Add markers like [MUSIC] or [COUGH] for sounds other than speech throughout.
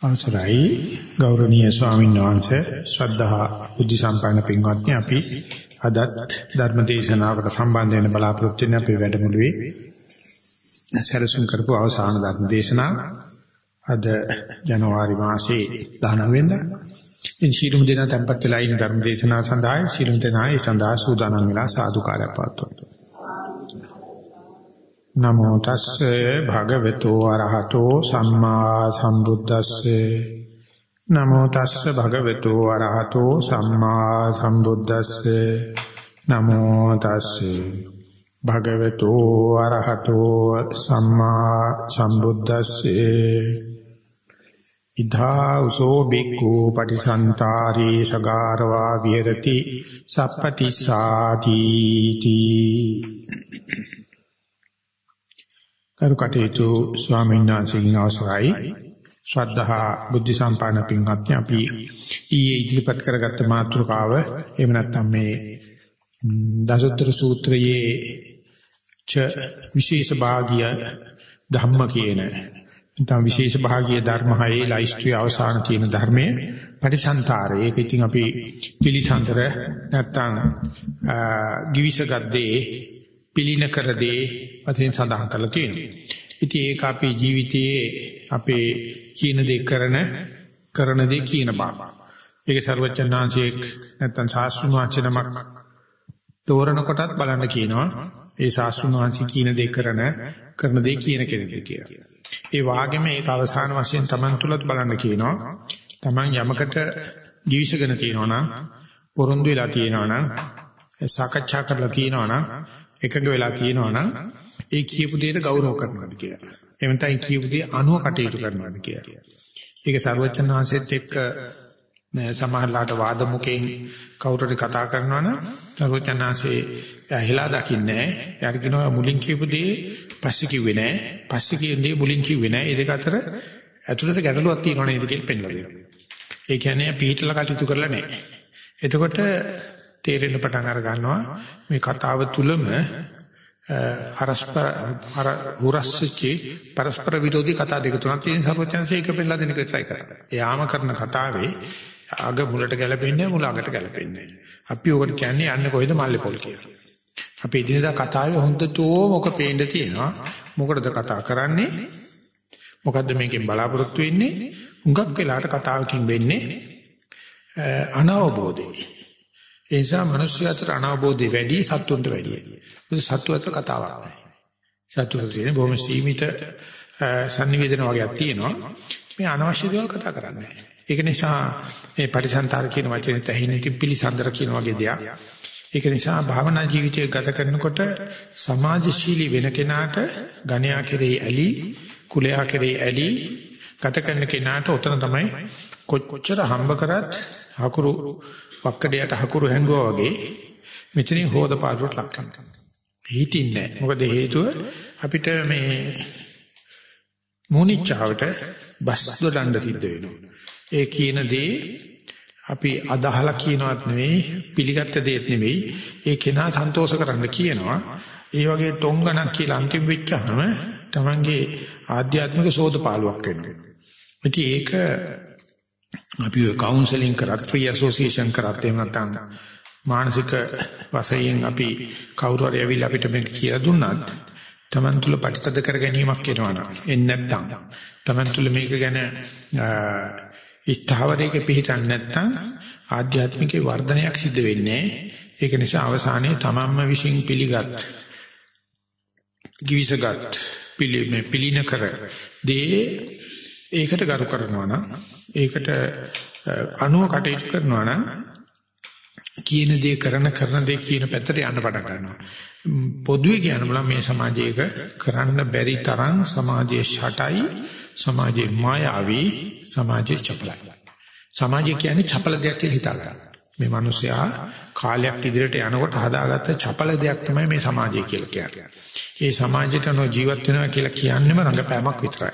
අවසරයි. ගෞරවනීය ස්වාමීන් වහන්සේ ශ්‍රද්ධා බුද්ධ සම්පන්න පින්වත්නි අපි අදත් ධර්ම දේශනාවකට සම්බන්ධ වෙන බලාපොරොත්තු වෙන අපේ වැඩමුළුවේ සැලසුම් කරපු අවසාන ධර්ම දේශනාව අද ජනවාරි මාසයේ 19 වෙනිදා. ඉන් ශීලමු දින tempත් වෙලා ඉන්න ධර්ම දේශනාව සඳහා ශීලමු දිනයි සඳහා සූදානම් වෙලා සාදුකාරය පවත්වනවා නමෝ තස්සේ භගවතු වරහතෝ සම්මා සම්බුද්දස්සේ. නමෝ තස්සේ භගවතු වරහතෝ සම්මා සම්බුද්දස්සේ. නමෝ තස්සේ භගවතු වරහතෝ සම්මා සම්බුද්දස්සේ. ඉදා උසෝ බික්ඛු පටිසන්තරී සගාරවා විහෙරති සප්පටිසාති තී කරු කටයුතු ස්වාමීන් වහන්සේගෙන් අවසරයි. ශ්‍රද්ධහා බුද්ධ සම්පන්න පින්වත්නි අපි ඊයේ ඉදිරිපත් කරගත්ත මාතෘකාව එහෙම නැත්නම් මේ දසුත්තර සූත්‍රයේ ච විශේෂ භාගිය ධම්ම කියන නැත්නම් විශේෂ භාගිය ධර්මහයේ ලයිස්ට්ුවේ අවසාන තියෙන ධර්මයේ පරිසංතාරය. ඒක ඉතින් අපි පිළිසඳර නැත්නම් givisagaddee පිළින කර දේ වශයෙන් සඳහන් කරලා තියෙනවා. ඉතින් ඒක අපේ ජීවිතයේ අපේ කියන දේ කරන කරන දේ කියන බව. ඒක ਸਰවචන්නාංශයේක් නැත්තම් සාස්ෘණ වචනමක් තෝරන කොටත් බලන්න කියනවා. ඒ සාස්ෘණ වංශී කියන දේ කරන කරන දේ කියන කෙනෙක් කියලා. ඒ වාගෙම ඒක අවසාන වශයෙන් Taman තුලත් බලන්න කියනවා. Taman යමකට ජීවිසගෙන තියෙනවා නම් පොරොන්දු වෙලා තියෙනවා නම් සාකච්ඡා කරලා තියෙනවා නම් එකඟ වෙලා තියෙනවා නම් ඒ කියපු දෙයට ගෞරව කරනවාද කියලා. එහෙම නැත්නම් කියපු දේ අනුව කටයුතු කරනවාද කියලා. ඒක සර්වචන් වහන්සේත් එක්ක සමහරලාට වාද මුකෙන් කවුරුරි කතා කරනවා නම් සර්වචන් වහන්සේ ඇහිලා දකින්නේ නැහැ. යාර කියනවා මුලින් කියපු දේ පස්සේ කිව්වේ නැහැ. පස්සේ කියන දේ මුලින් කිව්වේ නැහැ. ඒ දෙක අතර ඇතුළත ගැටලුවක් තියෙනවා නේද කියලා පෙන්නලා දෙනවා. ඒ කියන්නේ පිළිහිටලා කටයුතු කරලා නැහැ. එතකොට තේරෙන්න පටන් අර ගන්නවා මේ කතාව තුලම හරස්පර හර හුරස්සිචි පරස්පර විරෝධී කතා දෙක තුනක් තියෙන සර්වචන්සේ එක පෙන්නලා දෙන එක try කරා. එයාම කරන කතාවේ අග මුලට ගැලපෙන්නේ මුල අගට ගැලපෙන්නේ. අපි ඔකට කියන්නේ යන්නේ කොහෙද මල්ලේ පොල් කියලා. අපි ඉදිනදා කතාවේ හොඳටෝ මොක පේන්න තියෙනවා. මොකටද කතා කරන්නේ? මොකද්ද මේකෙන් බලාපොරොත්තු වෙන්නේ? හුඟක් වෙලාට කතාවකින් වෙන්නේ අනවබෝධය. ඒ නිසා මිනිස්සු අතර අනවබෝධය වැඩි සත්තුන්ට වැඩි. මොකද සත්තු අතර කතාවක් නැහැ. සත්තු අතර තියෙන බොහොම සීමිත sannivedana වගේක් තියෙනවා. මේ අනවශ්‍ය දේවල් කතා කරන්නේ ඒක නිසා මේ පරිසන්තර කියන වචනේ තැහින ඉති පිළිසඳර කියන වගේ දෙයක්. ඒක නිසා භාවනා ජීවිතය ගත කරනකොට සමාජශීලී වෙන කෙනාට ගණයා කෙරෙහි ඇලි කුලයා කෙරෙහි ඇලි ගත කරන කෙනාට උතන තමයි කොච්චර හම්බ කරත් හකුරු වක්කඩයට හකුරු හැංගුවා වගේ මෙතනින් හොද පාඩුවට ලක් කරනවා. හිතින්නේ නැහැ. මොකද හේතුව අපිට මේ මොනිච්චාවට බස් දොඩන්න සිද්ධ වෙනවා. ඒ කියන දේ අපි අදහලා කියනවත් නෙවෙයි පිළිගත්ත දෙයක් නෙවෙයි ඒ කෙනා සන්තෝෂ කරන්න කියනවා. ඒ වගේ තොංගණක් කියලා අන්තිම වෙච්චාම තමන්ගේ ආධ්‍යාත්මික සෝදපාලුවක් වෙනවා. ඉතින් ඒක අපි ඔය කවුන්සලින් කරත් ෆ්‍රී ඇසෝසියේෂන් කරත් එහෙම නැත්නම් මානසික වශයෙන් අපි කවුරු හරි ඇවිල්ලා අපිට මේක කියලා දුන්නත් Taman තුල ප්‍රතිපද කර ගැනීමක් වෙනවනම් එන්නේ නැත්නම් Taman තුල මේක ගැන ඉස්තාවරයක පිළිටන් නැත්නම් ආධ්‍යාත්මික වර්ධනයක් සිද්ධ වෙන්නේ ඒක නිසා අවසානයේ තමන්ම විශ්ින් පිළිගත් givisagත් පිළිමේ පිළින කර දේ ඒකට ගරු කරනවා නම් ඒකට අනුව කටයුතු කරනවා නම් කියන දේ කරන කරන දේ කියන පැත්තට යන්න පටන් ගන්නවා. පොදුවේ කියන බල මේ සමාජයක කරන්න බැරි තරම් සමාජයේ ෂටයි සමාජයේ මායාවී සමාජයේ චපලයි. සමාජය කියන්නේ චපල දෙයක් කියලා හිතා ගන්න. මේ මිනිසයා කාලයක් ඉදිරියට යනකොට හදාගත්ත චපල දෙයක් තමයි මේ සමාජය කියලා කියන්නේ. ඒ සමාජයට නො ජීවත් වෙනවා කියලා කියන්නේම රංගපෑමක් විතරයි.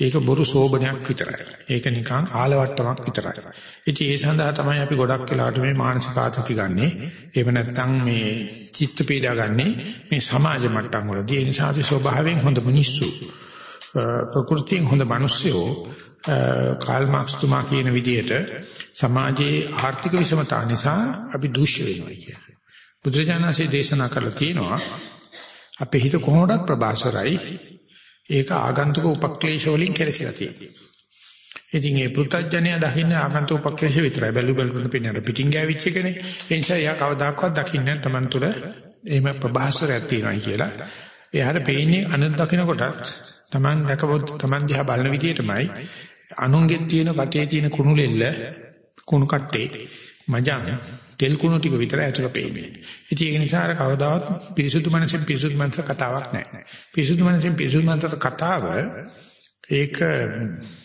ඒක බොරු සෝබනයක් විතරයි. ඒක නිකන් ආලවට්ටමක් විතරයි. ඉතින් ඒ සඳහා තමයි අපි ගොඩක් වෙලාවට මේ මානසික ආතති ගන්නෙ. එහෙම නැත්නම් මේ චිත්ත පීඩා ගන්නෙ මේ සමාජ මට්ටම් වලදී. ඒ නිසා අපි ස්වභාවයෙන් හොඳ මිනිස්සු ප්‍රകൃතියෙන් හොඳ මිනිස්සුෝ කාල් මාක්ස් තුමා කියන විදිහට සමාජයේ ආර්ථික විෂමතා නිසා අපි දූෂ්‍ය වෙනවා කියන්නේ. බුදුරජාණන්සේ දේශනා කළා තියෙනවා අපේ හිත කොහොමදත් ප්‍රබාසරයි ඒක ආගන්තුක උපක්ලේශ වලින් කෙලසිලා තියෙනවා. ඉතින් ඒ පෘථජ්ජනය දකින්න ආගන්තුක උපක්ලේශ විතරයි බැලු බැලුන පින්නට පිටින් ගෑවිච්ච එකනේ. ඒ නිසා යා කවදාකවත් දකින්නේ තමන් තුළ එහෙම ප්‍රබාසරයක් තියෙනවා කියලා. එයාට පේන්නේ අනුන් දකින්න කොටත් තමන් දැකපොත් තමන් දිහා බලන විදිහටමයි අනුන්ගෙත් තියෙන කටේ තියෙන කුණු ලෙල්ල කුණු කට්ටේ මජාන තෙල් කුණු ටික විතරයි ඇතුළ පේන්නේ. ඉතින් ඒක නිසා අර කවදාවත් පිරිසුදු මනසෙන් පිරිසුදු මනස කතාවක් නැහැ. පිරිසුදු මනසෙන් පිරිසුදු මනසට කතාව ඒක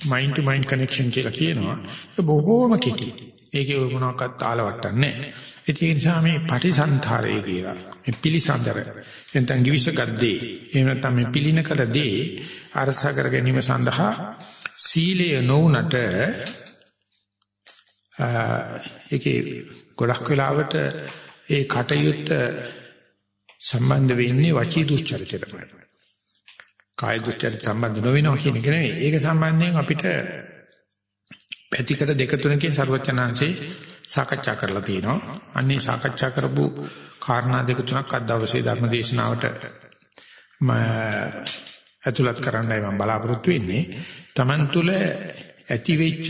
මයින්ඩ් ටු මයින්ඩ් කනෙක්ෂන් කියලා කියනවා. ඒක බොහෝම කෙටි. ඒකේ මොනවාක්වත් ආලවට්ටන්නේ නැහැ. ඒ නිසා මේ පටිසන්තරය කියලා මේ පිළිසඳර එතන givis ගද්දේ එහෙම නැත්නම් මේ පිළින කළ දේ අරස කර ගැනීම සඳහා සීලය නොඋනට ඒකේ ගොඩක් වෙලාවට ඒ කටයුත්ත සම්බන්ධ වෙන්නේ වචී දුස්චරිතයට. කාය දුස්චරිත සම්බන්ධ නොවෙනවා කියන එක නෙවෙයි. ඒක සම්බන්ධයෙන් අපිට පැතිකඩ දෙක තුනකින් ਸਰවචනාංශේ සාකච්ඡා කරලා තියෙනවා. අන්නේ සාකච්ඡා කරපු කාරණා දෙක තුනක් අද දවසේ ධර්ම දේශනාවට මම ඇතුළත් කරන්නයි මම බලාපොරොත්තු වෙන්නේ. Taman තුල ඇති වෙච්ච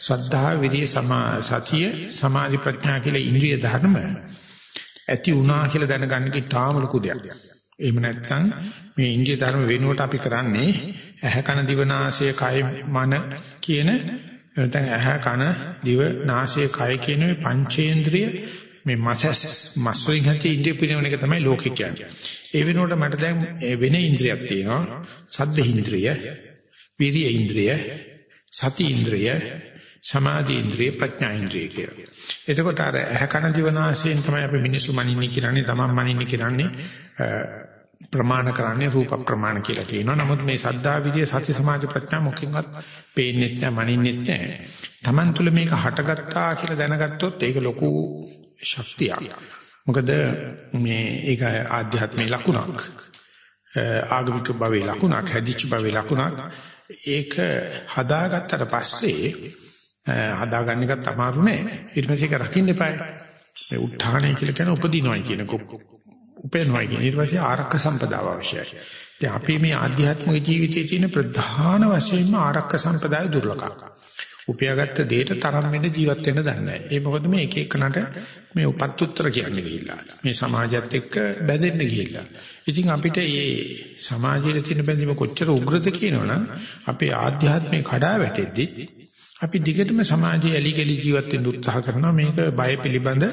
ශ්‍රද්ධා විරිය සතිය සමාධි ප්‍රඥා කියලා ඉන්ද්‍රිය ධර්ම ඇති වුණා කියලා දැනගන්න කි තාම ලොකු දෙයක්. එහෙම නැත්නම් මේ ඉන්ද්‍රිය ධර්ම වෙනුවට අපි කරන්නේ ඇහැ කන දිව නාසය කය මන කියන නැත්නම් ඇහැ කන දිව නාසය කය කියන මේ පංචේන්ද්‍රිය මේ මසස් මස්වලින් හැටි ඉන්ද්‍රිය පිළිවෙන එක තමයි ලෝකේ කියන්නේ. ඒ වෙනුවට මට දැන් වෙන ඉන්ද්‍රියක් තියෙනවා. සද්ද ඉන්ද්‍රිය, විරිය ඉන්ද්‍රිය, සති ඉන්ද්‍රිය, සමාධි ඉන්ද්‍රිය, ප්‍රඥා ඉන්ද්‍රිය කියලා. එතකොට අර ඇහැ කන දිවනාසයෙන් තමයි අපි මිනිස්සු මනින්නේ කියන්නේ, තමන් මනින්නේ කියන්නේ ප්‍රමාණ කරන්නේ රූප ප්‍රමාණ කියලා කියනවා. නමුත් මේ සද්ධා විදිය සති සමාධි ප්‍රඥා මොකකින්වත් පේන්නේ නැහැ, මනින්නේ නැහැ. තමන් තුළ මේක හටගත්තා කියලා දැනගත්තොත් ඒක ලොකු ශක්තියක්. මොකද මේ ඒක ආධ්‍යාත්මික ලකුණක්. ආගමික භවයේ ලකුණක්, හැදිච්ච භවයේ ලකුණක්. ඒක හදාගත්තට පස්සේ හදාගන්න එකත් අමාරු නෑ. ඊට පස්සේ ඒක රකින්න එපායි. මේ උත්හාණය කියලා කියන උපදිනවයි කියන උපේනවයි කියන ඊට පස්සේ ආරක්ක සම්පදාව අවශ්‍යයි. දැන් අපි මේ ආධ්‍යාත්මික ජීවිතයේ තියෙන ප්‍රධාන වශයෙන්ම ආරක්ක සම්පදාය දුර්ලභයි. උපයාගත්ත දෙයට තරම් වෙන්න ජීවත් වෙන්න දන්නේ නැහැ. ඒ මොකද මේ එක එකනට මේ උපත් උත්තර කියන්නේ ගිහිල්ලා. මේ සමාජයත් එක්ක බැඳෙන්න ගිහිල්ලා. ඉතින් අපිට මේ සමාජයේ තියෙන බැඳීම කොච්චර උග්‍රද කියනවනම් අපේ ආධ්‍යාත්මේ කඩා වැටෙද්දි අපි දිගටම සමාජයේ ඇලි ගලි ජීවත් වෙන්න උත්සාහ කරනවා මේක බය පිළිබඳ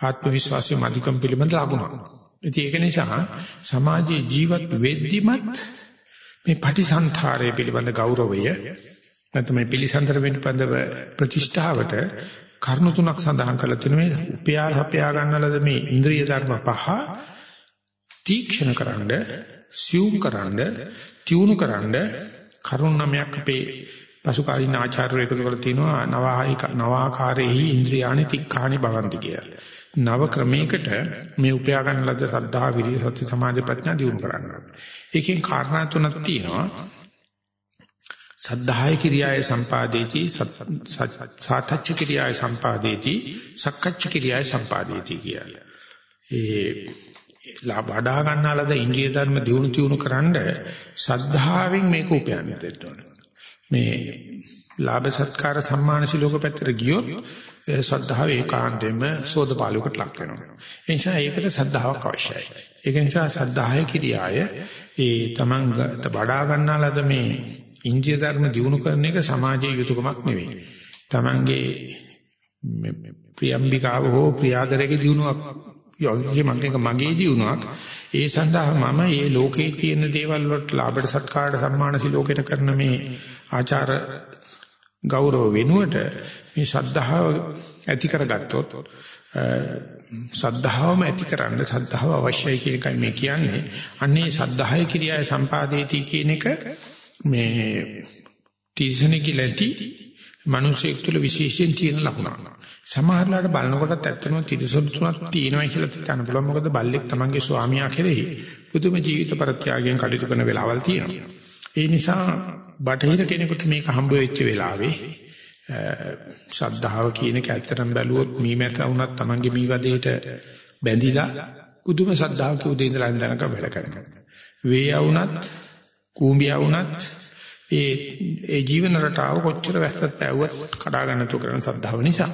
ආත්ම විශ්වාසය මධිකම් පිළිබඳ ලකුණක්. ඉතින් ඒක නිසා සමාජයේ ජීවත් වෙද්දිමත් මේ පටිසන්තරය පිළිබඳ ගෞරවය නැත්නම් මේ පිළිසඳර පිළිබඳව ප්‍රතිෂ්ඨාවට කරුණු තුනක් සඳහන් කරලා තියෙන මේ උපයා හපයා ගන්නලද මේ ඉන්ද්‍රිය ධර්ම පහ තීක්ෂණකරනද සියුම්කරනද තියුණුකරනද කරුණ නමයක් අපේ පසුකාලීන ආචාර්යවරු එකතු කරලා තිනවා නවායික නවාකාරේහි ඉන්ද්‍රියානි තික්ඛානි භවಂತಿ කියලා. නව ක්‍රමයකට මේ උපයා ගන්න ලද සද්ධා විරිය සති සමාධි ප්‍රඥා දියුණු කරන්න. ඒකෙන් කාරණා තුනක් තියෙනවා. සද්ධාය කිරියාය සම්පාදේති සාතච්ච කිරියාය සම්පාදේති සක්කච්ච කිරියාය සම්පාදේති කිය. ඒ වඩා ගන්නාලද ඉන්ද්‍රිය ධර්ම දියුණු තියුණු කරන්ඩ සද්ධාවෙන් මේක උපයන්න දෙන්න මේ ලාභ සත්කාර සම්මාන සිලෝක පැත්තට ගියොත් ශ්‍රද්ධාව ඒකාන්තයෙන්ම සෝදපාලුවකට ලක් වෙනවා. ඒ නිසා ඒකට සද්ධාාවක් අවශ්‍යයි. ඒක නිසා සද්ධාය කිරියාය ඒ තමන් වඩා ගන්නාලද මේ ඉන්දිය ධර්ම දිනු කරන එක සමාජයේ යුතුයකමක් නෙවෙයි. Tamange ප්‍රියම්බිකාව හෝ ප්‍රියාදරයේ දිනුවක් යෝගිකේ මගේ මගේ දිනුවක් ඒ සඳහා මම මේ ලෝකේ තියෙන දේවල් වලට ලාභට සත්කාරට සම්මාන සිලෝකයට කරන මේ ආචාර ගෞරව වෙනුවට මේ ශද්ධාව ඇති කරගත්තොත් සද්ධාවම ඇතිකරන්න සද්ධාව අවශ්‍යයි කියන එකයි මේ කියන්නේ. අන්නේ සද්ධාය කිරියාවේ සම්පාදේති කියන එක මේ තිරසනෙකි ලැටි මිනිසෙක් තුළ විශේෂයෙන් තියෙන ලකුණක්. සමහරලාට බලනකොටත් ඇත්තම තිරසන තුනක් තියෙනවා කියලා හිතන්න පුළුවන්. මොකද බල්ලෙක් තමන්ගේ ස්වාමියා කෙරෙහි පුදුම ජීවිත පරිත්‍යාගයෙන් කටයුතු කරන වෙලාවල් තියෙනවා. ඒ නිසා බටහිර කෙනෙකුට මේක හම්බ වෙච්ච වෙලාවේ ශ්‍රද්ධාව කියන එක ඇත්තටම බැලුවොත් මීමැත වුණත් Tamange මීවදේට බැඳිලා උදුම ශ්‍රද්ධාවක උදේ ඉඳලා අන්දනක වැඩ කරනවා. වේය වුණත් කූඹියා වුණත් ඒ ඒ ජීවන රටාව කොච්චර වැස්සත් පැවුවත් කඩා ගන්න තු කරන ශ්‍රද්ධාව නිසා.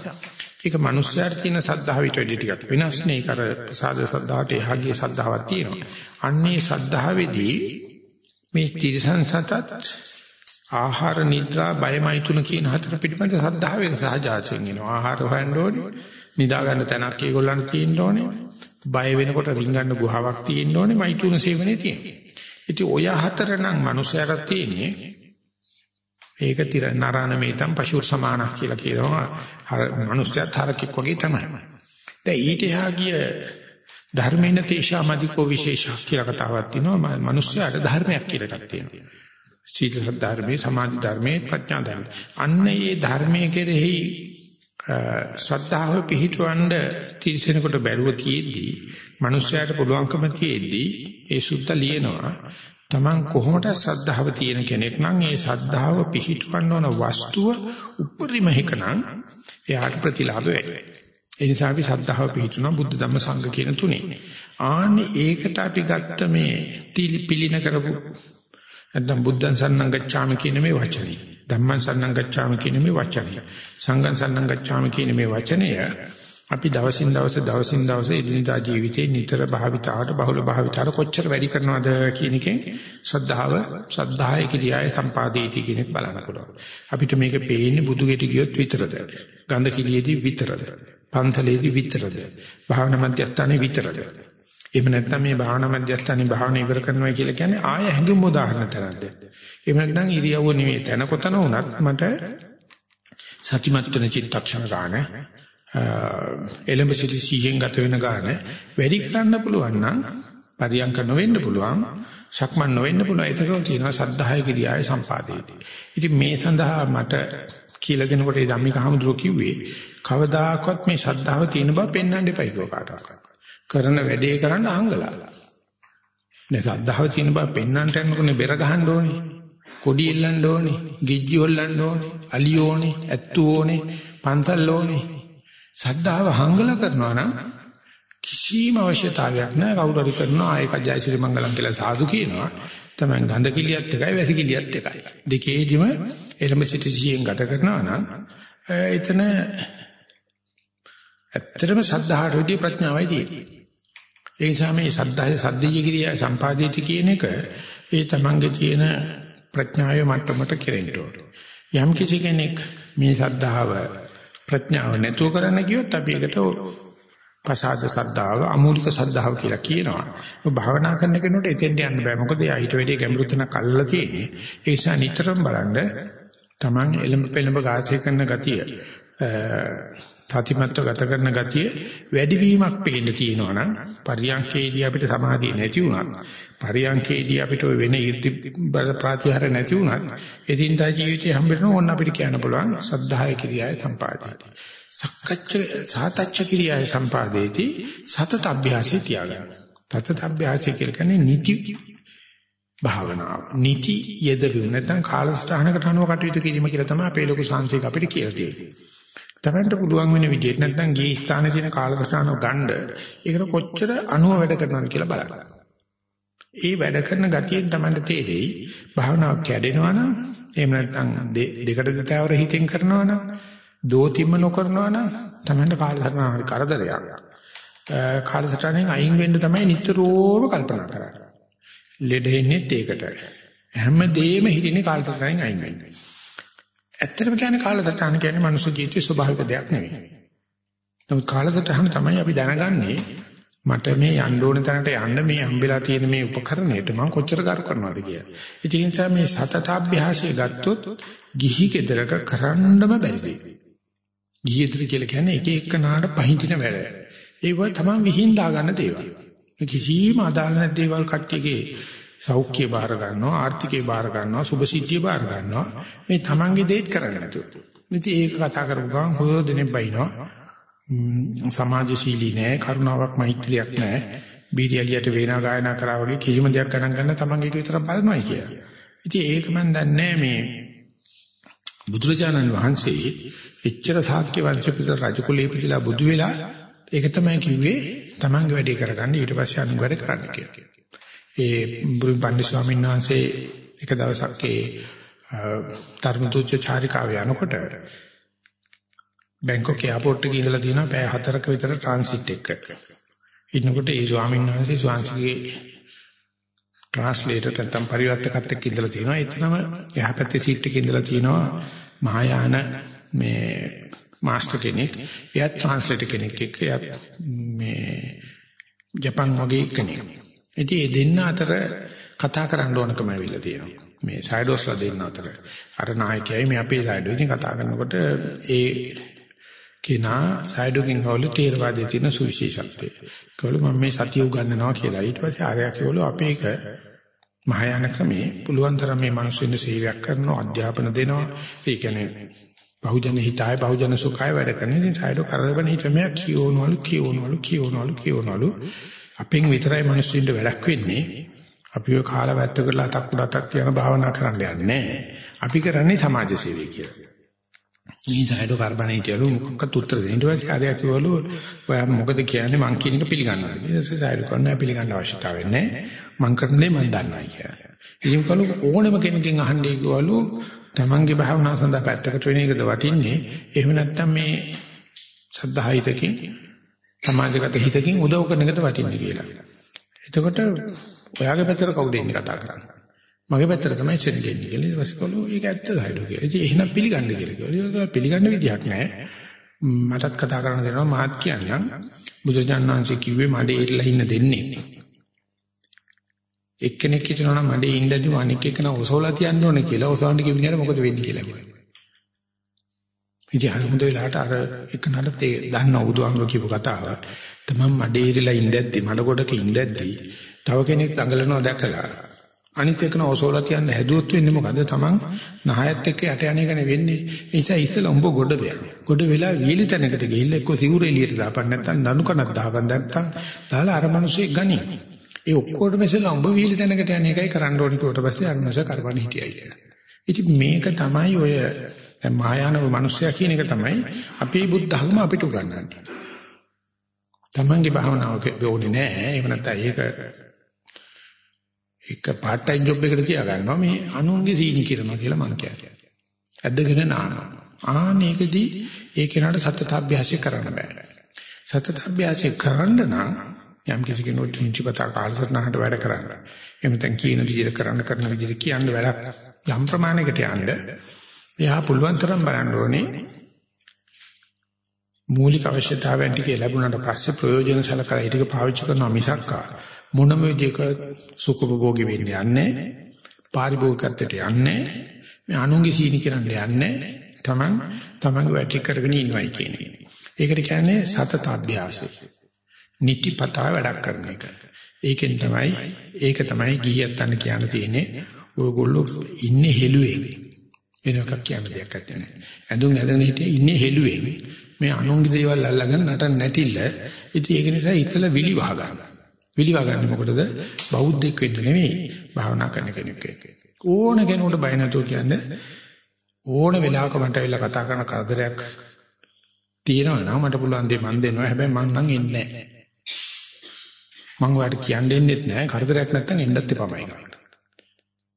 ඒක මිනිස්යාට තියෙන ශ්‍රද්ධාව ඊට වැඩි ටිකක් වෙනස් නේ. ඒක අර ප්‍රසාද ශ්‍රද්ධාවට එහාගේ ශ්‍රද්ධාවක් තියෙනවා. අන්නේ ශ්‍රද්ධාවේදී මේ තිරසන් සතත් ආහාර නිද්‍රා බයමයි තුන කියන හතර පිටිපස්ස ශ්‍රද්ධාවෙන් සහජාසයෙන් එනවා. ආහාර හොයන්න ඕනේ. නිදා ගන්න තැනක් ඒගොල්ලන්ට තියෙන්න ඕනේ. බය වෙනකොට රින්ගන්න ගුහාවක් තියෙන්න ඕනේ. මයිතුන සේවනේ තියෙන්නේ. ඉතින් ඔය හතර නම් මනුස්සයරට තියෙන්නේ ඒක තිර නරාණමේතම් පශුර් සමානක් කියලා කියනවා. හර මනුස්සයත් හරකෙක් වගේ තමයි. දැන් ඊට එහා ගිය ධර්මේන තේෂාමදිකෝ විශේෂක් කියලා කතාවක් තියෙනවා. මනුස්සයාට ධර්මයක් කියලා එකක් තියෙනවා. සීල ධර්මයේ සමාධි ධර්මයේ ප්‍රඥා ධර්මයේ. අන්න ඒ ධර්මයේ කෙරෙහි ශ්‍රද්ධාව පිහිටවන්න තිරසෙනකොට බැරුව තියෙද්දී මනුස්සයාට පුළුවන්කම තියෙද්දී ඒ සුද්ධ ලියනවා Taman කොහොමද ශ්‍රද්ධාව තියෙන කෙනෙක් නම් ඒ ශ්‍රද්ධාව පිහිටවන්න ඕන වස්තුව උපරිම හිකනම් එයාට ප්‍රතිලාභ වෙයි. ඒ නිසා අපි ශ්‍රද්ධාව පිහිටුනවා බුද්ධ ධම්ම සංඝ කියන තුනේ. ආන්නේ ඒකට අපි ගත්ත මේ පිළින කරපු නැත්නම් බුද්ධං සරණං ගච්ඡාමි කියන මේ වචනේ. ධම්මං සරණං ගච්ඡාමි කියන මේ වචනේ. සංඝං සරණං ගච්ඡාමි කියන මේ වචනය අපි දවසින් දවස දවසින් දවස ඉදිනදා ජීවිතේ නිතර භාවිතාවට බහුල භාවිතාවට කොච්චර වැඩි කරනවද කියන එකෙන් ශ්‍රද්ධාව ශ්‍රද්ධාය කිරියාය සම්පාදේති කියන එක බලන්න පුළුවන්. අපිට මේක පේන්නේ බුදු ගෙට ගියොත් විතරද? ගන්ධ කිලියේදී විතරද? පන්සලේදී විතරද? භාවනා මධ්‍යස්ථානයේ විතරද? එහෙම නැත්නම් මේ භාවනා මධ්‍යස්ථානයේ භාවනා ඉවර කරනවා කියලා කියන්නේ ආය හැඟුම් උදාහරණ තරක්ද? එහෙම නැත්නම් ඉරියව්ව නෙවෙයි තැන කොතන වුණත් මට සත්‍යමත් වෙන චිත්තක්ෂණ ගන්න එලඹ සිටි සීයෙන් ගත වෙන ගාන වැඩි කරන්න පුළුවන් නම් පරියන්ක නොවෙන්න පුළුවන් සක්මන් නොවෙන්න පුළුවන් ඒකෝ තියෙනවා සද්ධාය කිරියාය සම්පාදේති. ඉතින් මේ සඳහා මට කියලා දෙනකොට ඒ ධම්මික හමුදුර කිව්වේ කවදාකවත් මේ ශ්‍රද්ධාව තියෙන බව පෙන්වන්න එපයි කාටවත්. කරන වැඩේ කරන්න අහංගලා. නේ ශ්‍රද්ධාව තියෙන බව පෙන්වන්නට යනකොට බෙර ගහන්න ඕනේ. කොඩි එල්ලන්න ඕනේ, ගිජ්ජි හොල්ලන්න ඕනේ, අලි ඕනේ, ඇත්තු ඕනේ, පන්තල් ඕනේ. සද්ධාව හංගල කරනවා නම් කිසිම අවශ්‍යතාවයක් නැහැ. කවුරු හරි කරනවා ආයක ජයසිරි මංගලම් කියලා සාදු කියනවා. තමයි ගඳ කිලියත් එකයි වැසි කිලියත් එකයි. දෙකේදිම එළඹ සිට සිහියෙන් ගත කරනවා නම් එතන ඇත්තටම සද්ධාහට විදිය ප්‍රඥාවයි තියෙන්නේ. ඒ නිසා මේ සද්ධාය සද්දීය කිරියා සම්පාදිත කියන එක ඒ තමන්ගේ තියෙන ප්‍රඥාවේ මට්ටමට කෙරෙන්න ඕන. යම් කිසි කෙනෙක් මේ සද්ධාව ප්‍රඥාව නැතුව කරන්න ගියොත් අපි ඒකට පසාද සද්ධාව අමූලික සද්ධාව කියලා කියනවා. ඒ භාවනා කරන කෙනෙකුට එතෙන්ට යන්න බෑ. මොකද එයා ඊට වැඩිය ගැඹුරු තැනක් අල්ලලා තියෙන්නේ. ඒ නිසා නිතරම බලන්න Taman එලඹ පෙලඹ ගාසය කරන ගතිය තාතිමත්ව ගත කරන ගතිය වැඩිවීමක් පේන්න තියෙනවා නම් පරියන්කේදී අපිට සමාධිය නැති වුණත් පරියන්කේදී අපිට වෙන 이르දි ප්‍රාතිහාර නැති වුණත් එදින්දා ජීවිතේ හම්බෙන්න ඕන අපිට කියන්න පුළුවන් සද්ධාය කිරියාය සම්පාදේති සක්කච්ඡ සාතච්ඡ කිරියාය සම්පාදේති සතත අභ්‍යාසය තියාගන්න. සතත අභ්‍යාසය කියලා කියන්නේ නිති භාවනාව. නිති යෙදවි නැත්නම් කාලස්ථානකට අනුව කටයුතු කිරීම කියලා තමයි අපේ ලොකු සංසේක අපිට කියලා තියෙන්නේ. තමන්ට පුළුවන් වෙන විදිහට නැත්නම් ගියේ ස්ථානයේ තියෙන කාලසටහන ගන්න ඒකට කොච්චර අනුව වැඩ කරනවද කියලා බලන්න. ඒ වැඩ කරන ගතියෙන් තමන්ට තේරෙයි භාවනාව කැඩෙනවා නම් එහෙම නැත්නම් දෙකට දෙතවර හිතෙන් කරනවා නම් දෝතිම්ම නොකරනවා නම් තමන්ට කාලසටහන හරි කරදරයක්. කාලසටහනෙන් අයින් වෙන්න තමයි නිතරම කල්පනා කරන්නේ. ලෙඩ එන්නේත් ඒකට. හැමදේම හිටින්නේ කාලසටහනෙන් අයින් වෙන්නේ. ඇත්තටම කියන්නේ කාලසටහන කියන්නේ මනුෂ්‍ය ජීවිතයේ ස්වභාවික දෙයක් නෙවෙයි. නමුත් කාලසටහන තමයි අපි දැනගන්නේ මට මේ යන්න ඕන තැනට යන්න මේ හම්බෙලා තියෙන මේ උපකරණයට මම කොච්චර කරු කරනවද කියලා. ඒ නිසා මේ සතතාභ්‍යාසය ගත්තොත් ගිහි ගෙදරක කරන්නම බැරි දෙයක්. ගිහි ගෙදර කියලා කියන්නේ එක එක නාඩ පහින්දින වැඩ. ඒව තමයි විහිං දාගන්න දේවල්. කිසිම අදාළ නැති දේවල් කට්ටියගේ සෞඛ්‍ය බාර ගන්නවා ආර්ථිකේ බාර ගන්නවා සුභසිද්ධිය බාර ගන්නවා මේ තමන්ගේ දේත් කරන්නේ නැතුව. ඉතින් ඒක කතා කරපු ගමන් හොය දෙනෙක් බයිනවා. සමාජශීලී නෑ කරුණාවක් මෛත්‍රියක් නෑ බීරියලියට වේනා ගායනා කරා වගේ කිසිම දෙයක් ගණන් ගන්න තමන්ගේ එක විතරක් බලනවායි කියලා. ඉතින් ඒක මම දන්නේ මේ බුදුරජාණන් වහන්සේ එච්චර ශාක්‍ය වංශ පිට රජ කුලේ පිටලා බුදු වෙලා ඒක තමයි කිව්වේ තමන්ගේ වැඩේ කරගන්න ඊට පස්සේ අනුන් වැඩ කරන්න කියලා. ඒ බුදුන් පන්දි ස්වාමීන් වහන්සේ එක දවසක් ඒ ධර්මතුච්ච චාරිකාව යනකොට බැංකොක් එයාපෝට් එකේ ඉඳලා තියෙනවා පැය හතරක විතර ට්‍රාන්සිට් එක. ඉන්නකොට ඒ ස්වාමීන් වහන්සේ ස්වාංශිකේ ට්‍රාන්ස්ලේටර් නැත්නම් පරිවර්තකත් එක්ක ඉඳලා තියෙනවා. එතනම එහා පැත්තේ සීට් එකේ ඉඳලා තියෙනවා මහායාන මේ මාස්ටර් කෙනෙක්. එයා ට්‍රාන්ස්ලේටර් කෙනෙක් එක්ක එයා මේ ජපන් වගේ කෙනෙක්. ඉතින් මේ දෙන්න අතර කතා කරන්න ඕනකම ඇවිල්ලා තියෙනවා. මේ සයිඩෝස්ලා දෙන්න අතර. අර නායකයයි මේ අපේ සයිඩෝ. ඉතින් කතා කරනකොට ඒ කෙනා සයිඩෝකින් හවල තේරවාදයේ තියෙන සුවිශේෂත්වය. ඒකවල මම මේ සතිය උගන්වනවා කියලා. ඊට පස්සේ ආර්යයා කියවල අපේ එක මහායාන ක්‍රමේ පුළුවන් තරම් මේ මිනිස්සුන්ට සේවයක් කරනවා, අධ්‍යාපන දෙනවා. ඒ කියන්නේ බහුජන හිතාය බහුජන සුඛාය වැඩ කරන ඉතින් සයිඩෝ කරගෙන හිටමයක් කියවනවලු කියවනවලු කියවනවලු කියවනවලු අපෙන් විතරයි මිනිස්සුන්ට වැඩක් වෙන්නේ. අපි ඔය කාලා වැත්ත කරලා අතක් උඩ අතක් තියන භාවනා කරන්න යන්නේ අපි කරන්නේ සමාජ සේවය කියලා. මේ සයිඩෝ කරබන හිටියලු මොකක්වත් උත්තර දෙන්න? ඊට පස්සේ ආරයා කිව්වලු ඔයා මොකද කියන්නේ මං කියන එක පිළිගන්නවද ඊට පස්සේ සයිඩෝ කරන්නේ පිළිගන්න අවශ්‍යතාවය නැහැ. මං කරන්නේ මං දන්නවා කියලා. ඉතින් කලු ඕනම කෙනකින් අහන්නේ කිව්වලු තමන්ගේ භාවනාව සඳහා පැත්තකට වෙන එකද වටින්නේ? එහෙම නැත්නම් මේ සද්ධාහිතකින් සමාජගත හිතකින් උදව් කරන එකද වටින්නේ කියලා. එතකොට ඔයාගේ පැත්තට කවුද ඉන්නේ කතා කරන්නේ? මගේ පැත්තට තමයි සෙන්නේ කියලා. ඊට පස්සේ කළෝ ඒක ඇත්ත ගහඩෝ කියලා. ඉතින් එහෙනම් පිළිගන්න කියලා කිව්වා. ඒක පිළිගන්න විදියක් නැහැ. මටත් කතා කරන්න දෙනවා මාත් කියන්නම්. බුදුජානක වහන්සේ කිව්වේ මඩේ ඉරලා ඉන්න දෙන්නේ. එක්කෙනෙක් හිතනවා නම් මඩේ ඉඳදී අනෙක් එක්කන ඔසවලා තියන්න ඕනේ කියලා. ඔසවන්න කිව්විනේට මොකද වෙන්නේ කියලා කිව්වා. ඉතින් අර හොඳ වෙලාවට අර එකනට දන්න උදුහාමුදුර කියපු කතාව තමන් මඩේ ඉරලා ඉඳද්දි මඩ ගොඩක ඉඳද්දි තව කෙනෙක් දඟලනවා දැකලා අනිත් එකන ඔසෝලා තියන්න හැදුවොත් වෙන්නේ මොකද? Taman නහයත් එක්ක යට යන එකනේ වෙන්නේ. ඒ නිසා ඉස්සෙල්ලා උඹ ගොඩ වෙන්න. ගොඩ වෙලා වීලි තැනකට ගිහිල්ලා එක්ක සිවුර එළියට දාපන් නැත්නම් දනු කනක් දාපන් නැත්නම් දාලා අර මිනිස්සෙක් ගනි. ඒ ඔක්කොටම ඉස්සෙල්ලා උඹ වීලි තැනකට යන එකයි කරන්න ඕනේ කොට පස්සේ අර මිනිස්සු කරවන්න හිටියයි කියලා. ඉතින් මේක තමයි ඔය දැන් මහායානව මිනිස්සයා කියන එක තමයි අපේ බුද්ධ ධර්ම අපිට උගන්වන්නේ. Tamange භාවනාවක ඕනේ නෑ. එහෙම නැත්නම් ඒක එක part time job එකකට තියා ගන්නවා මේ අනුන්ගේ සීනි කිරනවා කියලා මම කියන්නේ. ඇද්දගෙන නානවා. ආනේකදී ඒ කෙනාට සතතාභ්‍යාසය කරන්න බෑ. සතතාභ්‍යාසය කරන්න නම් යම් කිසි කෙනෙකුට නිචපතා කාලසටහනට වැඩ කරන්න. එහෙම නැත්නම් කියන විදිහට කරන්න කරන විදිහට කියන්න වැඩක් යම් ප්‍රමාණයකට යන්න. එයා පුළුවන් තරම් බලන්න ඕනේ මූලික අවශ්‍යතාවයන් ටික ලැබුණාට පස්සේ ප්‍රයෝජන සලකලා ඊටක පාවිච්චි කරනවා මිසක්කා මොනම විදිහක සුඛභෝගී වෙන්නේ යන්නේ පාරිභෝගිකත්වයට යන්නේ මේ අනුන්ගේ සීනි කරන්න යන්නේ තමන් තමන්ගේ වැටි කරගෙන ඉන්නවයි කියන එක. ඒකට කියන්නේ සතත අභ්‍යාසය. නිතිපතා වැඩක් කරන එක. ඒකෙන් තමයි ඒක තමයි ගිහියත් අන්න කියන්න තියෙන්නේ ඔයගොල්ලෝ ඉන්නේ හෙළුවේ. වෙන එකක් කියන්න දෙයක් නැහැ. ඇඳුම් ඇඳගෙන හිටියේ ඉන්නේ හෙළුවේ. මේ අනුන්ගේ දේවල් අල්ලගෙන නටන්න නැටිල්ල. ඉතින් ඒක නිසා ඉතල විලි වහ ගන්නවා. පිළිවා ගන්න මොකටද? බෞද්ධෙක් වෙන්න නෙවෙයි භාවනා කරන කෙනෙක් වෙන්න. ඕන කෙනෙකුට බය නැතුව කියන්නේ ඕන වෙලාවක මට ඇවිල්ලා කතා කරන කරදරයක් තියෙනවා නම් මට පුළුවන් දේ මන් දෙනවා. හැබැයි මං නම් එන්නේ නැහැ. මං ඔයාලට කියන්න දෙන්නෙත් නැහැ. කරදරයක් නැත්තම් එන්නත් එපාමයි කියලා.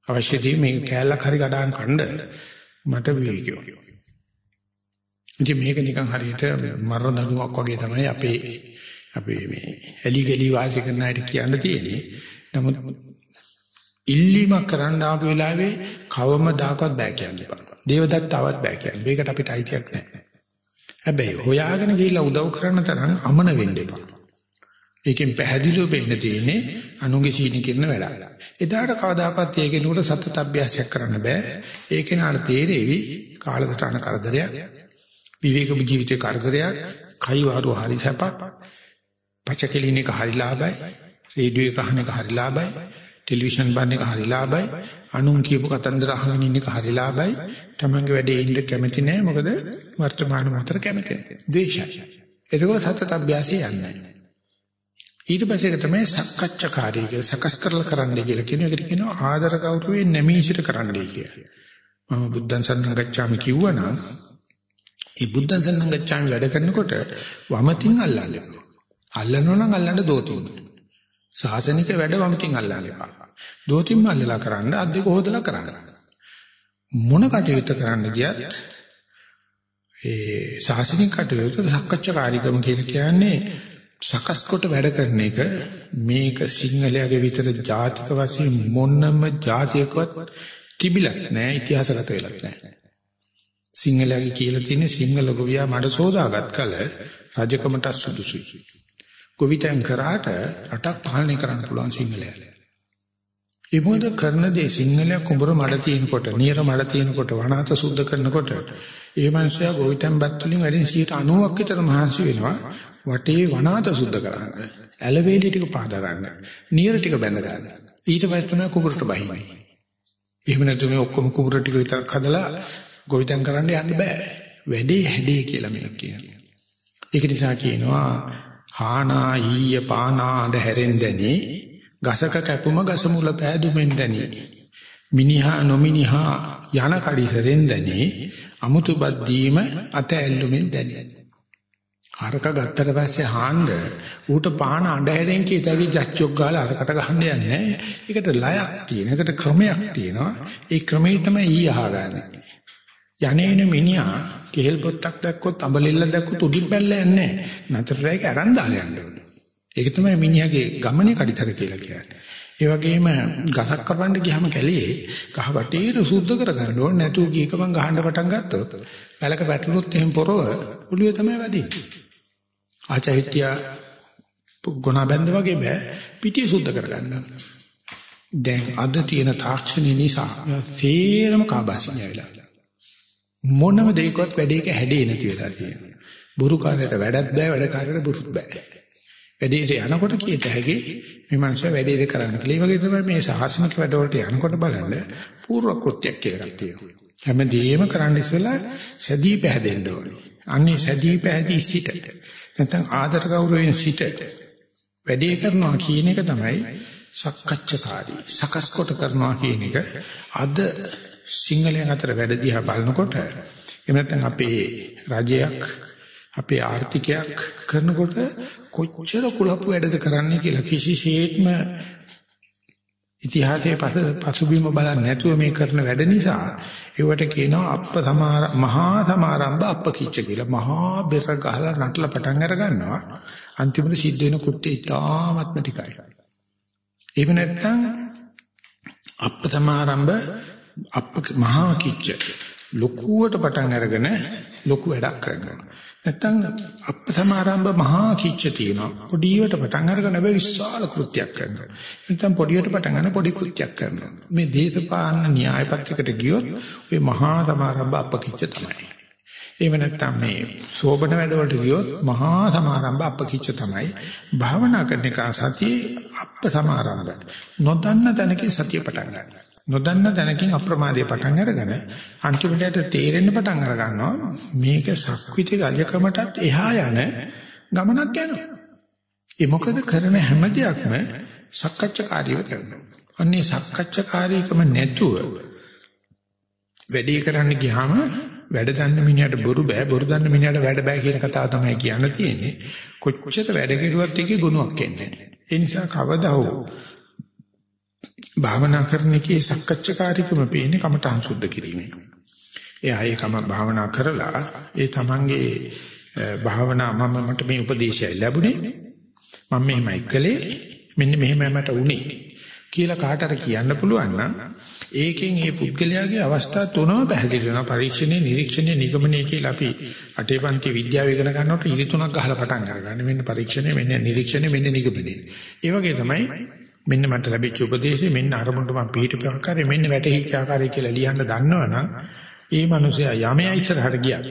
අවශ්‍යදී මේ කෑල්ලක් හරි ගඩාන් කණ්ඩ මට විවේකීව. ඉතින් මේක නිකන් හරියට මරණ දඬුවමක් වගේ තමයි අපේ අපි මේ එලි ගලි වාසය කරන අයට කියන්න තියෙන්නේ. නමුත් ඉල්ලීමක් කරන්න ආපු වෙලාවේ කවමදාකවත් බෑ කියන්න එපා. දේවදත්තවත් බෑ කියන්න. මේකට අපිට අයිතියක් නැහැ. හැබැයි හොයාගෙන ගිහිල්ලා උදව් කරන තරම් අමන වෙන්න එපා. ඒකෙන් පැහැදිලිව පේන්න තියෙන්නේ අනුගේ සීනි කිරන වැඩ. එදාට කවදාකවත් ඒ කෙනෙකුට සතත අභ්‍යාසයක් කරන්න බෑ. ඒ කෙනාට තේරෙවි කාලසටහන කරදරයක්, විවේක ජීවිතේ කරදරයක්, කයිවාරු හරි සැපක්, පචකෙලින එක හරි ලාභයි, රේඩියෝ එක අහන එක හරි ලාභයි, ටෙලිවිෂන් බලන එක හරි ලාභයි, අනුන් කියපු කතන්දර අහගෙන ඉන්න එක හරි ලාභයි. තමන්ගේ වැඩේ ඉන්න කැමති නෑ මොකද වර්තමාන මොහොතට කැමති නෑ. ද්වේෂයි. එතකොට සතත අභ්‍යාසය යන්නේ. ඊට පස්සේ ඒක තමයි සක්කච්ඡාකාරී කියලා සකස් කරලා කරන්නයි කියලා කියන එකට කියනවා ආදර ගෞරවයෙන් නැමීසිට කරන්නයි කියලා. මම බුද්ධං සරණං ගච්ඡාමි කිව්වනම් ඒ බුද්ධං සරණං ගච්ඡාමි වැඩ කරනකොට වමතින් අල්ලන්න. අල්ලනවා නම් අල්ලන්න දෝතින්. සාසනික වැඩ වමතින් අල්ලන්න එපා. දෝතින්ම අල්ලලා කරන්න අද්දක හොදලා කරන්න. මොන කටයුත්ත කරන්න ගියත් ඒ සාසනික කටයුත්ත සක්කච්ඡාකාරීකම කියලා කියන්නේ සකස් කොට වැඩ කරන එක මේක සිංහලයේ විතර ජාතික වශයෙන් මොනම ජාතියකවත් තිබිලක් නෑ ඉතිහාසගත වෙලක් නෑ. සිංහලයේ කියලා තියෙන සිංහල ගොවියා මඩ සෝදාගත් කල රජකමට සුදුසුයි ගොවිතැන් කරාට රටක් පාලනය කරන්න පුළුවන් සිංහලයා. ඒ මොකද කරන දේ සිංහලයා කුඹර මඩ තියෙනකොට නියර මඩ තියෙනකොට වනාත සුද්ධ කරනකොට ඒ මනුස්සයා ගොවිතැන් බත් වලින් වැඩි 90ක් විතර මහන්සි වෙනවා. වටේ වනාත සුද්ධ කරන්න. ඇලවේලි ටික පාදා ගන්න. නියර ටික බැඳ ගන්න. ඊට පස්සේ තමයි කුඹරට බහිමයි. එහෙම නැතු මේ ඔක්කොම කුඹර ටික විතරක් හදලා ගොවිතැන් කරන්න යන්න බෑ. වැඩේ හැඩේ කියලා මේක කියනවා. ඒක නිසා කියනවා හානා ඊය පානා අඳ හැරෙන්දනේ ගසක කැපුම ගස මුල පෑදුමෙන් දැනි. මිනිහා නොමිනිහා යන කඩිසරෙන් දැනි. අමුතුබත් දීම අත ඇල්ලුමින් දැනි. හරක ගත්තට පස්සේ හාන්න ඌට පාන අඬහැරෙන් කීතවි ජච්චොක් ගාලා අරකට ගහන්න යන්නේ ඒකට ලයක් තියෙන. ඒකට ක්‍රමයක් තියෙනවා. ඒ ක්‍රමේ තමයි ඊ අහගන්නේ. යන්නේන මිනිහා කෙහෙල් පොත්තක් දැක්කොත් අඹලිල්ල දැක්කොත් උඩින් බැලලා යන්නේ නැහැ. නතරට ඒක අරන් දාලා යන්න ඕනේ. ඒක තමයි මිනිහාගේ ගමනේ කඩිතර කියලා කියන්නේ. ඒ වගේම ගසක් කපන්න ගියාම කැලේ ගහ වටේට සුද්ධ කරගන්න ඕනේ නැතුව කීකමන් ගහන්න පටන් ගත්තොත් පැලක පැටලුනොත් එහෙම පොරව ඔළුවේ තමයි වදින්නේ. ආචෛත්‍ය ගුණ බැඳ වගේ බෑ පිටිය සුද්ධ කරගන්න. දැන් අද තියෙන තාක්ෂණය නිසා සේරම කාබාසිනිය වෙලා. මොනම දෙයකවත් වැඩේක හැඩේ නැති වෙලා තියෙනවා. බුරු කාර්යයට වැඩක් බෑ වැඩ කාර්යයට බුරුත් බෑ. වැඩේට යනකොට කීත හැකි මේ මනුස්සයා වැඩේ කරන්න කියලා. ඒ වගේ තමයි මේ සාහසනික වැඩවලට යනකොට බලන්න පූර්ව කෘත්‍යයක් කියලා එකක් තියෙනවා. හැමදේම කරන්න ඉස්සෙල්ලා සැදී පැහැදෙන්න ඕනේ. අන්නේ සැදී පැහැදී සිට නැත්නම් ආදර ගෞරවයෙන් සිට වැඩේ කරනවා කියන එක තමයි සක්කච්ඡකාරී සකස් කොට කරනවා කියන එක. අද සිංහලයන් අතර වැඩ දිහා බලනකොට එහෙම නැත්නම් අපේ රජයක් අපේ ආර්ථිකයක් කරනකොට කොච්චර කුලප්පු වැඩද කරන්නේ කියලා කිසිසේත්ම ඉතිහාසයේ පසුබිම බලන්නේ නැතුව මේ කරන වැඩ නිසා ඒවට කියනවා අප්ප සමාර මහා සමාරම්භ අප්ප කිච්ච කියලා. මහා බෙර ගහලා නටලා පටන් අර ගන්නවා. අන්තිමට සිද්ධ වෙන කෘත්‍ය ඉතාමත්ම ටිකයි. එහෙම නැත්නම් අප්ප සමාරම්භ අප්ප මහා කිච්ච ලොකුවට පටන් අරගෙන ලොකු වැඩක් කරනවා. නැත්තම් අප සමාරම්භ මහා කිච්ච තියෙනවා. පොඩියට පටන් අරගෙන බෑ විශාල කෘත්‍යයක් කරනවා. නැත්තම් පොඩියට පටන් ගන්න පොඩි කෘත්‍යයක් කරනවා. මේ දේශපාලන න්‍යාය පත්‍රයකට ගියොත් ওই මහා සමාරම්භ අප කිච්ච තමයි. එහෙම නැත්තම් මේ සෝබන වැඩවලට ගියොත් මහා සමාරම්භ අප කිච්ච තමයි. භාවනා කරන එක සතියේ අප සමාරම්භ. නොදන්න තැනකින් සතිය පටන් ගන්නවා. නොදන්න දැනකින් අප්‍රමාදයේ පටන් අරගෙන අන්තිමට තේරෙන්න පටන් අර ගන්නවා මේක සක්විති රජකමටත් එහා යන ගමනක් යනවා. ඒ මොකද කරන හැම දෙයක්ම සක්කච්ඡාකාරීව කරනවා. අන්නේ සක්කච්ඡාකාරීකම නැතුව වැඩේ කරන්න ගියාම වැඩ දන්න මිනිහට බොරු බෑ බොරු දන්න මිනිහට වැඩ බෑ කියන කතාව තමයි කියන්න තියෙන්නේ. කොච්චර වැඩ කෙරුවත් ඒකේ ගුණයක් එන්නේ නැහැ. ඒ නිසා කවදා හෝ භාවනා කරන එකේ සක්කච්ඡාකාරීකම පේන්නේ කමඨං සුද්ධ කිරීමෙන්. එයා ඒකම භාවනා කරලා ඒ තමන්ගේ භාවනා මම මට මේ උපදේශය ලැබුණේ. මම මෙහෙමයි කළේ. මෙන්න මෙහෙමයි මට උනේ කියලා කාටට කියන්න පුළුවන් නම් ඒකෙන් මේ පුද්ගලයාගේ අවස්ථා තුනම පැහැදිලි වෙනවා. පරීක්ෂණේ නිරීක්ෂණේ නිගමනයේ කියලා අපි අටේ පන්ති විද්‍යාව ඉගෙන ගන්නකොට ඉරි තුනක් ගහලා පටන් අරගන්න. මෙන්න පරීක්ෂණේ මෙන්න නිරීක්ෂණේ මෙන්න නිගමනයේ. ඒ වගේ තමයි මෙන්න මට ලැබිච්ච උපදේශය මෙන්න අරමුණට මම පිළිපිට ආකාරය මෙන්න වැටහිච්ච ආකාරය කියලා ලියන්න දන්නවනම් ඒ මනුස්සයා යමයා ඉස්සරහට ගියා.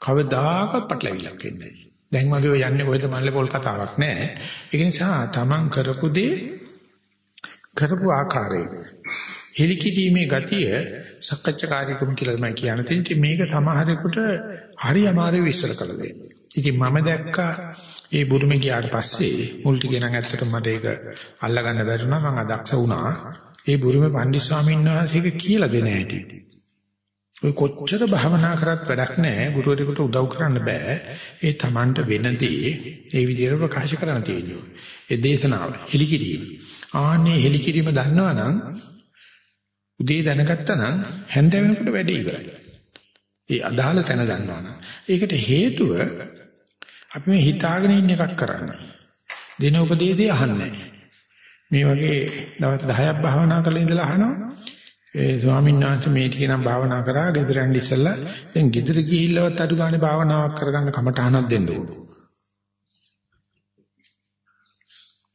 කවදාකවත් පටලවිලක් වෙන්නේ නැහැ. දැන් වගේ ඔය යන්නේ කොහෙද මල්ලේ පොල් කතාවක් නෑ. ඒක නිසා තමන් කරපු දේ කරපු ආකාරය හෙලිකිරීමේ ගතිය සක්කච්ඡාකාරීකම කියලා තමයි කියන්නේ. මේක සමහරෙකුට හරි අමාරු විශ්ල කළ දෙන්නේ. ඉතින් මම දැක්කා ඒ බුරුමේ ගියාට පස්සේ මුල් ටික නම් ඇත්තටම මට ඒක අල්ලගන්න බැරුණා මම අදක්ෂ වුණා. ඒ බුරුමේ පණ්ඩිත් ස්වාමීන් වහන්සේක කියලා දෙන හැටි. ඔය කොච්චර භවනා කරත් වැඩක් නැහැ ගුරුවරයෙකුට උදව් කරන්න බෑ. ඒ Tamanට වෙනදී ඒ විදිහට ප්‍රකාශ කරන්න තියෙනවා. ඒ දේශනාව හෙලිකිරීම. ආන්නේ හෙලිකිරීම දන්නවනම් උදේ දැනගත්තා නම් හැන්ද වෙනකොට වැඩේ ඉවරයි. ඒ අදාළ තැන දන්නවනම්. ඒකට හේතුව අපි මේ හිතාගෙන ඉන්න එකක් කරන්නේ. දින උපදේශය අහන්නේ මේ වගේ දවස් 10ක් භාවනා කරලා ඉඳලා අහනවා. ඒ ස්වාමීන් වහන්සේ මේ ටික නම් භාවනා කරා ගෙදර යන්න ඉස්සෙල්ලා දැන් ගෙදර ගිහිල්ලවත් අඩු ගානේ භාවනාවක් කරගන්න කමටහනක් දෙන්න ඕන.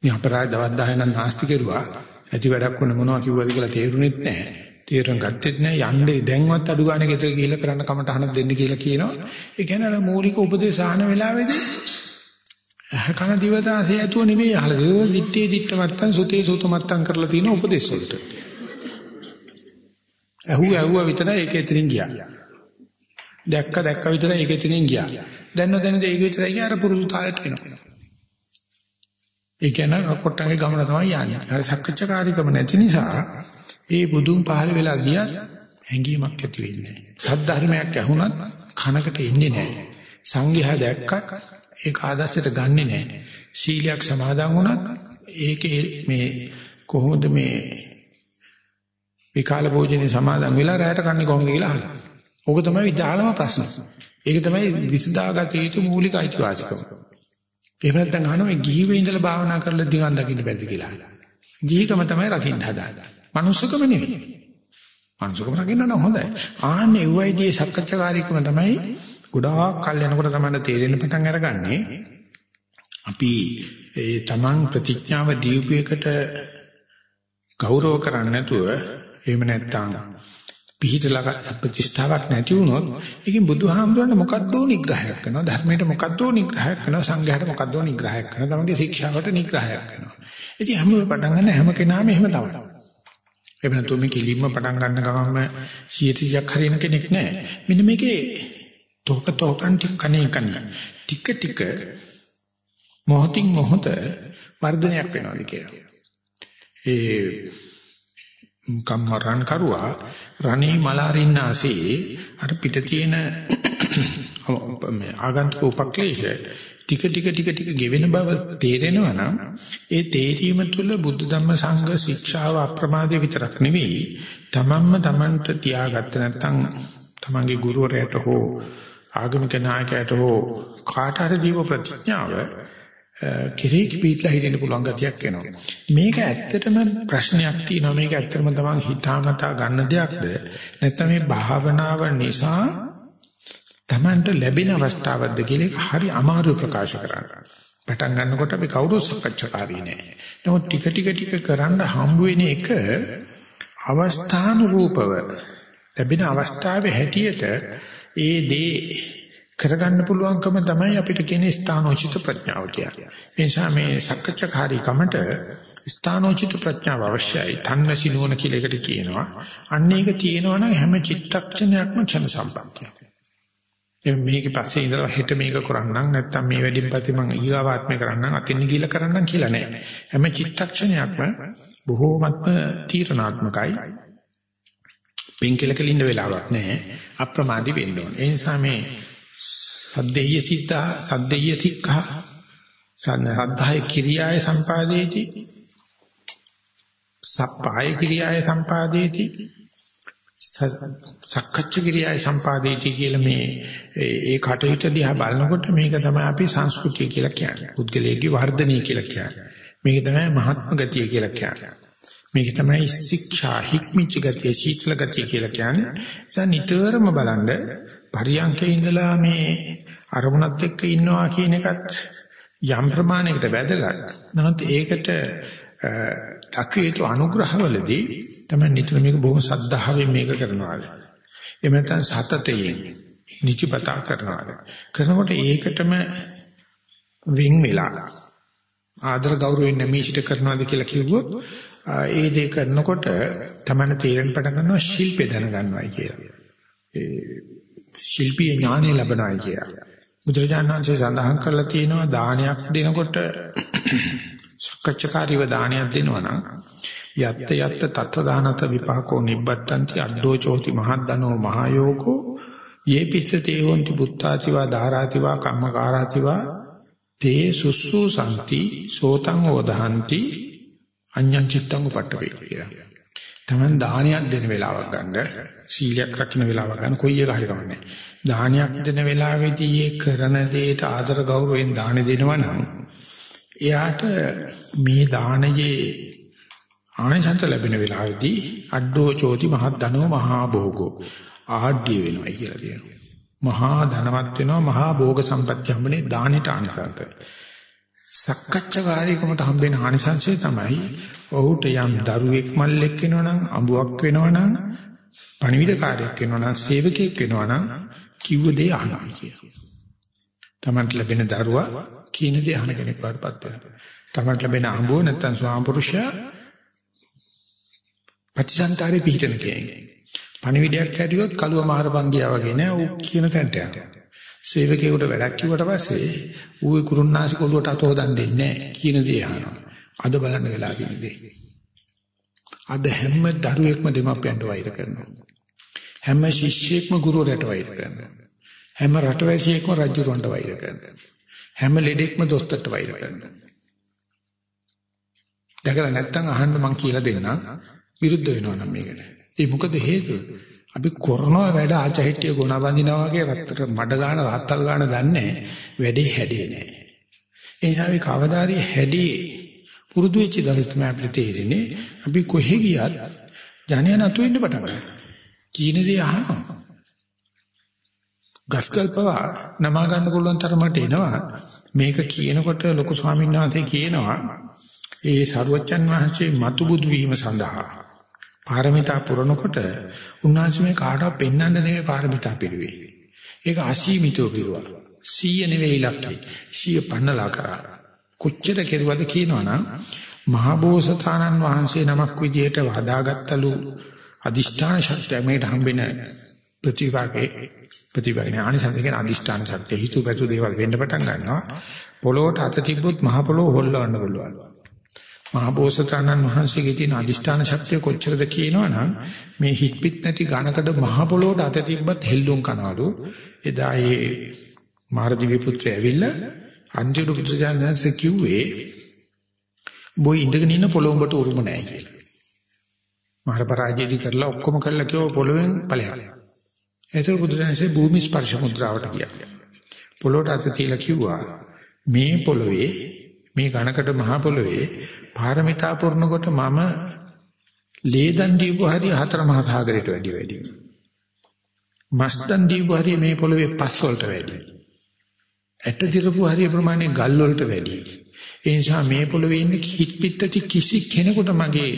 මේ අපරාධ දවස් 10 නම් නාස්ති කෙරුවා. ඇති වැඩක් වුණ මොනවා කිව්වද කියලා තේරුණෙත් නැහැ. තේරුම් ගත්තෙත් නැහැ. යන්නේ දැන්වත් අඩු ගානේ ගෙදර ගිහිල්ලා කරන්න කමටහනක් දෙන්න කියලා කියනවා. ඒ කියන්නේ අර මූලික උපදේශ ආන වෙලාවේදී කන දිවදාසේ ඇතුව නෙමෙයි අහලා ඒක දිත්තේ දිත්ත මත්තන් සුතේ සුත මත්තන් කරලා තියෙන උපදේශ වලට. ඇහුව ඇහුව විතරයි ඒක එතනින් ගියා. දැක්ක දැක්ක විතරයි ඒක එතනින් ගියා. දැන්න දැන ඒක විතරයි ගියා අර පුරුදු තාලෙට එනවා. ඒ කියන්නේ කොට්ටගේ ගමන තමයි යන්නේ. අර සක්කච්ඡාකාරීකම නැති නිසා ඒ බුදුන් පහළ වෙලා ගියත් හැඟීමක් ඇති වෙන්නේ නැහැ. සද්ධර්මයක් ඇහුණත් කනකට එන්නේ නැහැ. සංඝයා දැක්කත් ඒක ආදර්ශයට ගන්නෙ නැහැ. සීලයක් සමාදන් වුණත් ඒකේ මේ කොහොමද මේ විකාල භෝජනේ සමාදන් වෙලා රැයට කන්නේ කොහොමද කියලා අහලා. ඕක තමයි විදාලම ප්‍රශ්න. ඒක තමයි විසදාගත යුතු මූලික අයිතිවාසිකම. එහෙම නැත්නම් අහනවා මේ ගිහි වේ ඉඳලා භාවනා කරලා දිවන් දකින්න බැරිද කියලා අහලා. ගිහිකම තමයි රකින්න හදාගන්නේ. මනුස්සකම නෙවෙයි. මනුස්සකම රකින්න නම් හොඳයි. ආන්නේ උවයිදී සක්කච්ඡාකාරීකම තමයි ගොඩාක් කල් යනකොට තමයි තේරෙන්න පටන් අරගන්නේ. අපි ඒ තමන් ප්‍රතිඥාව දීපයකට ගෞරව කරන්නේ නැතුව එහෙම නැත්නම් පිහිටලා ප්‍රතිෂ්ඨාවක් නැති වුණොත් ඒකෙන් බුදුහාමුදුරනේ මොකද්ද නිග්‍රහයක් කරනවා ධර්මයට මොකද්ද නිග්‍රහයක් කරනවා සංඝයාට මොකද්ද නිග්‍රහයක් කරනවා තමන්ගේ ශික්ෂාවට නිග්‍රහයක් කරනවා ඉතින් හැම පටන් ගන්න හැම කෙනාම එහෙම තමයි එහෙම නැත්නම් මේ කිලින්ම පටන් ගන්න ගමන්ම 100ක් හරින කෙනෙක් නෑ. මෙන්න මේකේ තෝක තෝකන් ටික කණේ කණේ. ටික ටික මොහොතින් මොහොත වර්ධනයක් වෙනවා කියලා. ඒ කම්මරන් කරුවා රණේ මලාරින්නාසේ අර පිට තියෙන [COUGHS] ආගන්තුක උපක්ලේශ ටික ටික ටික ටික ගෙවෙන බව තේරෙනවා නම් ඒ තේරීම තුළ බුද්ධ ධම්ම සංඝ ශික්ෂාව අප්‍රමාදයේ විතරක් නෙවෙයි තමන්ම තමන්ට තියාගත්ත නැත්නම් තමන්ගේ ගුරුවරයාට හෝ ආගමික නායකයාට හෝ කාට හරි ජීව ප්‍රතිඥාව කෙරෙහි පිටලා හිටින්න පුළුවන් ගතියක් එනවා. මේක ඇත්තටම ප්‍රශ්නයක් තියෙනවා. මේක ඇත්තටම තමන් හිතාමතා ගන්න දෙයක්ද? නැත්නම් මේ භාවනාව නිසා තමන්ට ලැබෙන අවස්ථාවක්ද කියලා හරි අමාරු ප්‍රකාශ කරන්න. පටන් ගන්නකොට අපි කවුරු සකච්ඡාකාරී නෑ. නමුත් ටික ටික ටික කරන්න හම්බ වෙන එක අවස්ථානුරූපව ලැබෙන අවස්ථාවේ හැටියට ඒ දේ කරගන්න පුළුවන්කම තමයි අපිට කියන්නේ ස්ථානෝචිත ප්‍රඥාව කියන්නේ. ඒ නිසා මේ සක්කච්ඡාකාරී කමට ස්ථානෝචිත ප්‍රඥාව අවශ්‍යයි. තන්නසිනෝන කියලා එකට කියනවා. අන්න ඒක තියෙනවා නම් හැම චිත්තක්ෂණයක්ම ක්ෂණ සම්පන්නයි. එම් මේකේ පස්සේ ඉඳලා හෙට මේක කරන්නම් නැත්නම් මේ වැඩින් පස්සේ මම ඊගාවාත්මේ කරන්නම් අතින් ගිහිල්ලා කරන්නම් කියලා නෑ. හැම චිත්තක්ෂණයක්ම බොහෝමත්ම තීරණාත්මකයි. පින්කලකල ඉන්න වෙලාවක් නෑ. අප්‍රමාදී වෙන්න ඕනේ. ඒ නිසා මේ සද්දේය සිතා සද්දේය තික්ඛා සද්ධාය කිරියාය සම්පාදේති සප්පාය කිරියාය සම්පාදේති සක්කච්ඡ කිරියාය සම්පාදේති කියලා මේ ඒ කටයුතු දිහා බලනකොට මේක තමයි අපි සංස්කෘතිය කියලා කියන්නේ. පුද්ගලයේ වර්ධනය කියලා කියන්නේ. මේක තමයි මහත්ම ගතිය කියලා කියන්නේ. මේක තමයි ශික්ෂා හික්මිච්ච ගතිය සීතල ගතිය කියලා කියන්නේ. ඒ නිතරම බලන්න පරියන්කේ ඉඳලා මේ අරමුණත් එක්ක ඉන්නවා කියන එකත් යම් ප්‍රමාණයකට වැදගත්. නමුත් ඒකට දක්විතු අනුග්‍රහවලදී තමයි නිතර මේක බොහොම සද්ධාවෙන් මේක කරනවා. එහෙම නැත්නම් සතතයෙන් නිචිපතා කරනවා. කරනකොට ඒකටම වින් වෙලා ආදර ගෞරවයෙන් නැමීසිට කරනවාද කියලා කිව්වොත් ඒ දේ කරනකොට තමයි තීරණ පටන් ගන්නවා ශිල්පේ දැනගන්නවායි කියලා. ඒ ශිල්පීය ඥානය ලැබනවායි කියලා. බුදුරජාණන්සේ සඳහන් කරලා තියෙනවා දානයක් දෙනකොට සක්කච්ඡකාරීව දානයක් දෙනවා නම් යත්ත යත්ත තත්ත දානත විපාකෝ නිබ්බත්තන්ති අද්දෝ චෝති මහද්දනෝ මහයෝගෝ යේ පිස්සතේ හොන්ති බුත්තාතිවා ධාරාතිවා කම්මකාරාතිවා තේ සුස්සු සම්ති සෝතං ඕදහන්ති අඤ්ඤං චිත්තං උපට්ඨවේ කියලා. Taman දානයක් දෙන වෙලාවක් ගන්න සීලයක් රකින්න වෙලාවක් ගන්න කොයි එක හරි කමන්නේ. දානයක් දෙන වෙලාවේදී ඒ කරන දෙයට ආදර ගෞරවයෙන් දාන දෙනවා නම් එයාට මේ දානයේ ආනිසංස ලැබෙන වෙලාවේදී අඩෝ චෝති මහත් ධනෝ මහා භෝගෝ ආඩ්‍ය වෙනවා කියලා කියනවා. මහා ධනවත් වෙනවා මහා භෝග සම්පත්‍ය හම්බනේ දානෙට ආනිසංස. සක්කච්ඡාකාරීකමට හම්බෙන ආනිසංසය තමයි ඔහුට යම් දරුවෙක් මල්ලෙක් වෙනවනම් අඹුවක් වෙනවනම් පණිවිඩකාරයෙක් වෙනවනම් සේවකයෙක් වෙනවනම් කිව්ව දේ අහනවා කියලා. තමන්ට ලැබෙන දරුවා කීන දේ අහන කෙනෙක් වඩපත් වෙනවා. තමන්ට ලැබෙන අඹුව නැත්තම් ස්වාමපුරුෂයා ප්‍රතිසන්තරේ පිහිටන කෙනෙක්. පණිවිඩයක් හැටියොත් කළුව මහරපංගියා වගේ නෑ ඌ කියන තැනට යනවා. සේවකයෙකුට වැඩක් කිව්වට පස්සේ ඌේ කුරුන්නාසි කොළුවට අත හොදන්න දෙන්නේ නෑ කියන දේ අහනවා. අද බලන්න වෙලා තියෙන දේ. අද හැම දරුවෙක්ම දෙමාපියන්ට වෛර කරනවා. හැම ශිෂ්‍යයෙක්ම ගුරුවරයාට වෛර කරනවා. හැම රටවැසියෙක්ම රජුරවන්ට වෛර කරනවා. හැම ලෙඩෙක්ම දොස්තරට වෛර කරනවා. දැකලා නැත්තම් අහන්න මං කියලා දෙන්නම් විරුද්ධ වෙනවා නම් මේකට. ඒ මොකද හේතුව? අපි කරනවා වැඩ ආචහිටිය ගුණ බඳිනවා වගේ රත්තර මඩ ගන්න රත්තල් ගන්න දන්නේ වැඩේ හැදේ නෑ. ඒ නිසා අපි කවදාරි හැදේ පුරුදු වෙච්ච දවස් තමයි අපිට තේරෙන්නේ අපි කොහෙ ගියත් ජනයා නතු වෙන්න පටන් ගන්නවා. කීන දේ අහනවා. ගස්කල් පවා නමා ගන්න පුළුවන් තරමට එනවා. මේක කියනකොට ලොකු ස්වාමීන් වහන්සේ කියනවා ඒ සරුවච්චන් වහන්සේ මතු බුදු වීම සඳහා පාරමිතා පුරනකොට උන්වහන්සේ මේ කාටවත් පෙන්වන්න නෙවෙයි පාරමිතා පිළිවේ. ඒක අසීමිතව පිරුවා. 100 නෙවෙයි ඉලක්කය. 100 පන්නලා කරා. කොච්චර කෙරුවද කියනවනම් මහබෝසතාණන් වහන්සේ නමක් විදියට හදාගත්තලු අදිෂ්ඨාන ශක්තිය මේට හම්බෙන ප්‍රතිවාගේ ප්‍රතිවාගේ ආනිසංස කියන අදිෂ්ඨාන ශක්තිය හිතු පැතු දේවල් වෙන්න පටන් ගන්නවා. පොළොවට අත තිබ්බොත් මහ පොළොව හොල්ලවන්න පුළුවන්. මහබෝසතාණන් වහන්සේගේ තියෙන අදිෂ්ඨාන ශක්තිය කොච්චරද කියනවනම් මේ හිට්පිට නැති ඝනකඩ මහ පොළොවට අත තිබ්බත් හෙල්ලුම් කනවලු. එදා ඒ මාරදිවි පුත්‍රය ඇවිල්ලා අන්තිම බුදුසජාණන්සේ කිව්වේ බොයි ඉඳගෙන ඉන්න පොළොඹට උරුම නැහැ කියලා. මහර පරාජයදී කරලා ඔක්කොම කරලා කිව්ව පොළොවෙන් ඵලයක්. ඒතර බුදුසජාණන්සේ භූමි ස්පර්ශ මුද්‍රාවට ගියා. පොළොවට අත තියලා කිව්වා මේ පොළොවේ මේ ඝනකට මහ පොළොවේ පාරමිතා පුරනකොට මම ලේදන් දීපු හරිය හතර මහා සාගරයට වැඩි වැඩි. මස්දන් දීපු හරිය මේ පොළොවේ පස් වලට වැඩි. ඇට දිරපු හරිය ප්‍රමාණය ගල් වලට වැඩි. ඒ නිසා මේ පොළොවේ ඉන්න කිච්පිටති කිසි කෙනෙකුට මගේ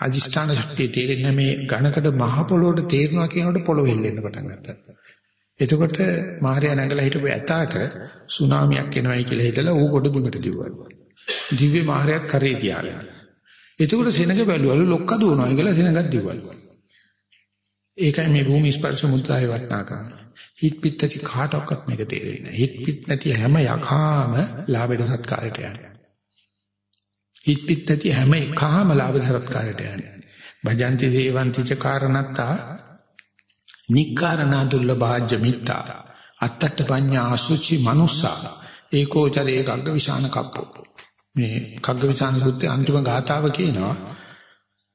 අදිෂ්ඨාන ශක්තිය තේරෙන්නේ මේ ඝනකට මහ පොළොවට තේරෙනවා කියනකොට පොළොව හෙල්ලෙන්න පටන් ගත්තා. එතකොට මාර්යා නැගලා හිටපු ඇතාට සුනාමියක් එනවයි කියලා හිතලා ඌ කොට බිමට දිව්වලු. දිව්‍ය මාර්යාත් කරේ තියාගෙන. එතකොට සෙනඟ බැලුවලු ලොක්ක දුවනවා කියලා සෙනඟක් දිව්වලු. ඒකයි මේ භූමි ස්පර්ශ මුද්‍රාවේ වටනාකම. හිත පිටති කාටවත් මේක තේරෙන්නේ නැහැ. හිත පිට නැති හැම යකාම ලාභයට සත්කාරයට යන්නේ. හිත් පිට ඇති හැම එකහම ලාභ සරත්කාරයට යන්නේ. භජନ୍ତି දේවන්ති ච කාරණත්තා නික්කාරණා දුර්ලභාජ්‍ය මිත්තා අත්තට පඤ්ඤා අසුචි මනුස්සා ඒකෝචරේ ගග්ග විශාන කප්පෝ. මේ කග්ග විශාන සූත්‍රයේ අන්තිම ගාථාව කියනවා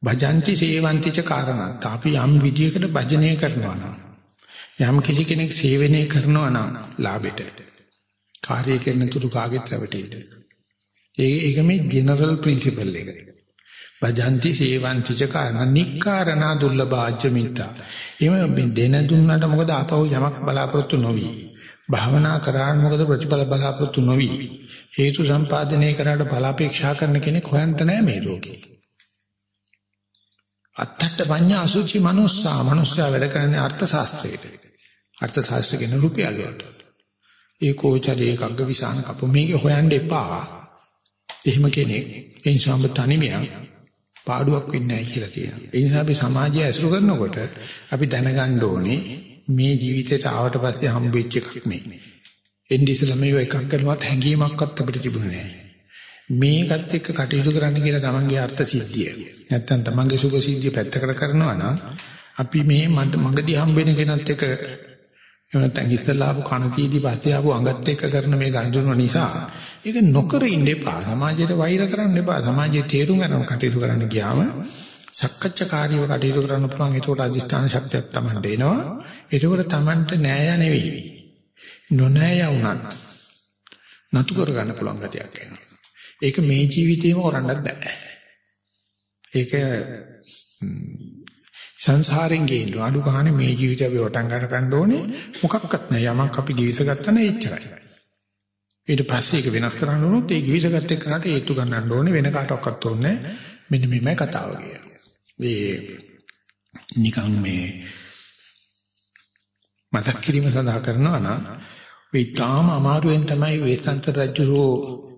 භජନ୍ତି සේවන්ති ච කාරණත්තා අපි යම් විදියකට භජනය කරනවා නම් යම් කිසි කෙනෙක් සේවනය කරනවා නම් ලාභෙට කාර්යය කරන තුරු කාගෙත් රැවටෙන්නේ ඒක මේ ජෙනරල් ප්‍රින්සිපල් එක. බජන්ති සේවන්ති ච කාරණා නික්කාරණා දුර්ලභාජ්‍ය මිත්තා. එහෙම මේ දෙන දුන්නාට මොකද ආපහු යමක් බලාපොරොත්තු නොවි. භාවනා කරාන මොකද ප්‍රතිඵල බලාපොරොත්තු නොවි. හේතු සම්පාදනය කරාට බලාපේක්ෂා කරන කෙනෙක් හොයන්ට නෑ මේ ලෝකේ. අත්තට පඤ්ඤා අසුචි මනුස්සා මනුස්සයා වැඩ කරන්නේ අර්ථ ශාස්ත්‍රයට. අර්ථ ශාස්ත්‍ර කියන රුපියල් වලට. ඒකෝචරේ කග්ග විසාන කපු මේක හොයන්න එපා. එහෙම කෙනෙක් ඒ නිසා ඔබ තනිමියක් පාඩුවක් වෙන්නේ නැහැ කියලා තියෙනවා. ඒ නිසා අපි සමාජය ඇසුරු කරනකොට අපි දැනගන්න ඕනේ මේ ජීවිතයට ආවට පස්සේ හම්බෙච්ච එකක් නෙමෙයි. එන්නේ ඉස්සලා මේව එකක් කරනවත් හැංගීමක්වත් අපිට තිබුණේ නැහැ. මේකත් එක්ක කටයුතු කරන්න කියලා තමන්ගේ අර්ථ සිද්ධිය. නැත්තම් තමන්ගේ සුභ සිද්ධිය පැත්තකට කරනවා නම් අපි මේ මගදී හම්බෙන කෙනත් එක්ක එහෙම නැත්නම් ඉස්සලා ආපු කණකීදී පස්සේ ආපු අඟත් එක්ක කරන මේ ගනුදෙනු නිසා ඒක නොකර ඉන්න එපා. සමාජයට වෛර කරන්න එපා. සමාජයේ තේරුම් ගන්න කටයුතු කරන්න ගියාම සක්කච්ඡාකාරීව කටයුතු කරන්න පුළුවන්. ඒකට අධිෂ්ඨාන ශක්තියක් Tamanට එනවා. ඒකෝට Tamanට නෑය නෙවෙයි. නොනෑය වුණත් නතු කර ගන්න පුළුවන් ගතියක් එනවා. ඒක මේ ජීවිතේම කරන්නත් බෑ. ඒක සංසාරෙන් ගේන්න අඩු ගන්න මේ ජීවිතය අපි වටන් ගන්න ගන්න ඕනේ මොකක්වත් නෑ යමක් අපි ගිවිස ගත්තා නම් එච්චරයි. ඊට පස්සේ ඒක වෙනස් කරන්න ඕනොත් ඒ ගිවිස ගත්ත එක්කනට හේතු ගන්නන්න ඕනේ වෙන කාටවත් ඕනේ මෙන්න මේමයි කතාව කියන්නේ. මේ නිකන් මේ මතක් කිරීම සඳහා කරනවා නම් ඒ තාම අමාරුවෙන් තමයි වේසන්ත රජුරෝ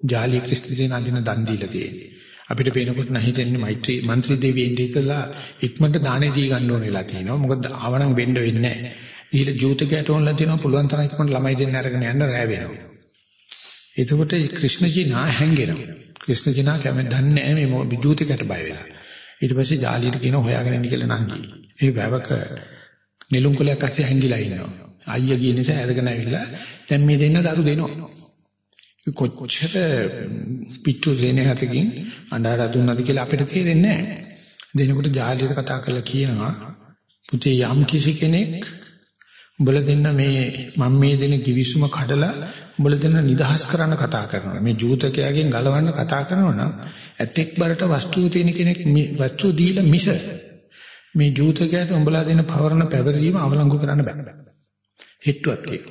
ජාලි ක්‍රිස්තිසෙන් අඳින දන් දීලා තියෙන්නේ. අපිට පේනකොට නැහිතෙන්නේ මෛත්‍රී മന്ത്രി දෙවියන් ඉඳලා ඉක්මනට දානේ දී ගන්න ඕන වෙලා තියෙනවා. මොකද ආවනම් වෙන්න වෙන්නේ නැහැ. දීලා ජූතකයට ඕනලා තියෙනවා පුළුවන් තරම් ඉක්මනට ළමයි දෙන්න අරගෙන යන්න රෑ වෙනවා. එතකොට ක්‍රිෂ්ණජී නා හැංගෙනවා. ක්‍රිෂ්ණජී නා කැමෙන් දන්නේ නැහැ මේ ජූතකයට බය වෙලා. ඊට පස්සේ ජාලියට කියන හොයාගෙන ඉන්න කියලා නංගි. ඒ වැවක නිලුම් කොලයක් අස්සේ හැංගිලා ඉන්නවා. අයියා කියන නිසා ඇදගෙන ඇවිල්ලා දැන් මේ දෙන්න දරු දෙනවා. කොච්චර පිටු දෙනේ හතකින් අඬාර දුන්නද කියලා අපිට තේරෙන්නේ නැහැ. දෙනකොට ජාලියට කතා කරලා කියනවා පුතේ යම් කිසි කෙනෙක් උඹලා දෙන්න මේ මම මේ දෙන කිවිසුම කඩලා උඹලා දෙන්න නිදහස් කරන්න කතා කරනවා. මේ ජූතකයාගෙන් ගලවන්න කතා කරනවා නම් ඇතෙක් බරට වස්තුව තියෙන කෙනෙක් වස්තුව දීලා මිස මේ ජූතකයාට උඹලා දෙන පවරන පැවරීම අවලංගු කරන්න බෑ. හිටුවක් ඒක.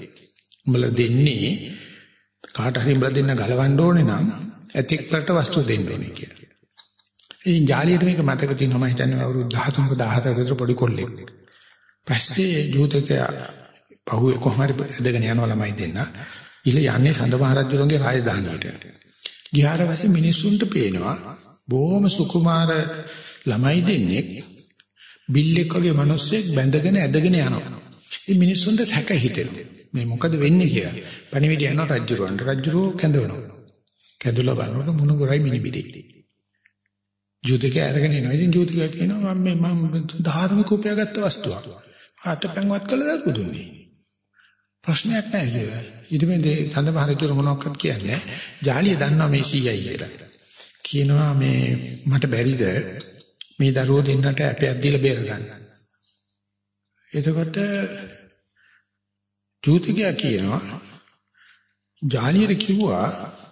උඹලා දෙන්නේ කාට හරි උඹලා දෙන්න ගලවන්න ඕනේ නම් ඇතෙක් බරට වස්තුව දෙන්න ඕනේ කියලා. ඉතින් ජාලියට මේක මතක තියෙනවා මම හිතන්නේ අවුරුදු 13ක 14ක විතර පොඩි කොල්ලෙක්. පස්සේ ජූතකයා පහුවේ කොහොම හරි ඇදගෙන යනවා ළමයි දෙන්න. ඉල යන්නේ සඳමහරජුරුන්ගේ රාජධානියට. ගියාට පස්සේ මිනිස්සුන්ට පේනවා බොහොම සුකුමාර ළමයි දෙන්නෙක් බිල්ලෙක් වගේ මිනිස්සෙක් බැඳගෙන ඇදගෙන යනවා. ඒ මිනිස්සුන්ට සැක හිතෙනවා. මේ මොකද වෙන්නේ කියලා. පණිවිඩය යනවා රජුරවන්ට. රජුරෝ කැඳවනවා. කැඳුලා බලනකොට මුණුගොරයි මිනිබිඩේ. ජූතිකයා අරගෙන එනවා. ඉතින් ජූතිකයා කියනවා මම මේ මම ධාර්මික උපයාගත්ත වස්තුවක්. අතපැන්වත් කළා දුන්නේ. ප්‍රශ්නයක් නැහැ කියලා. ඊට පස්සේ සඳහන් මොනවක්වත් කියන්නේ ජාලිය දන්නවා මේ සීයයි කියලා. කියනවා මේ මට බැරිද මේ දරුවෝ දෙන්නට අපයක් දීලා බේර ගන්න. එතකොට ජෝතිකයා කියනවා ජාලියට කිව්වා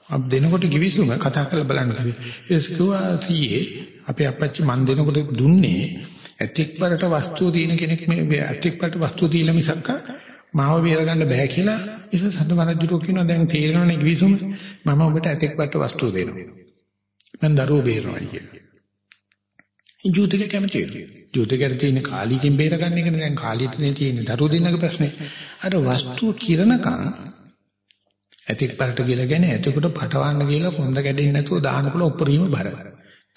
අප දෙනකොට කිවිසුම කතා කරලා බලන්න කිව්වේ. ඒක කිව්වා සීයේ අපේ අපච්චි මන් දෙනකොට දුන්නේ ඇතික් වලට වස්තුව තියෙන කෙනෙක් මේ ඇතික් වලට වස්තුව දීලා මිසක් මාව බේරගන්න බෑ කියලා ඒක සඳමනජුරෝ කියනවා දැන් තේරෙනවනේ කිවිසුම මම ඔබට ඇතික් වලට වස්තුව දෙනවා. මම දරුවෝ බේරනවා කියලා. ජූතික කැමති වෙනවා. ජූතිකට තියෙන කාලීකින් බේරගන්න එකනේ දැන් කාලීටනේ තියෙන දරුවෝ දෙන්නගේ ප්‍රශ්නේ. අර වස්තුව කිරණකම් ඇතික් පරට කියලා ගැන ඇතෙකුට පටවන්න කියලා කොන්ද කැඩෙන්නේ නැතුව දානකොට උපරිම බර.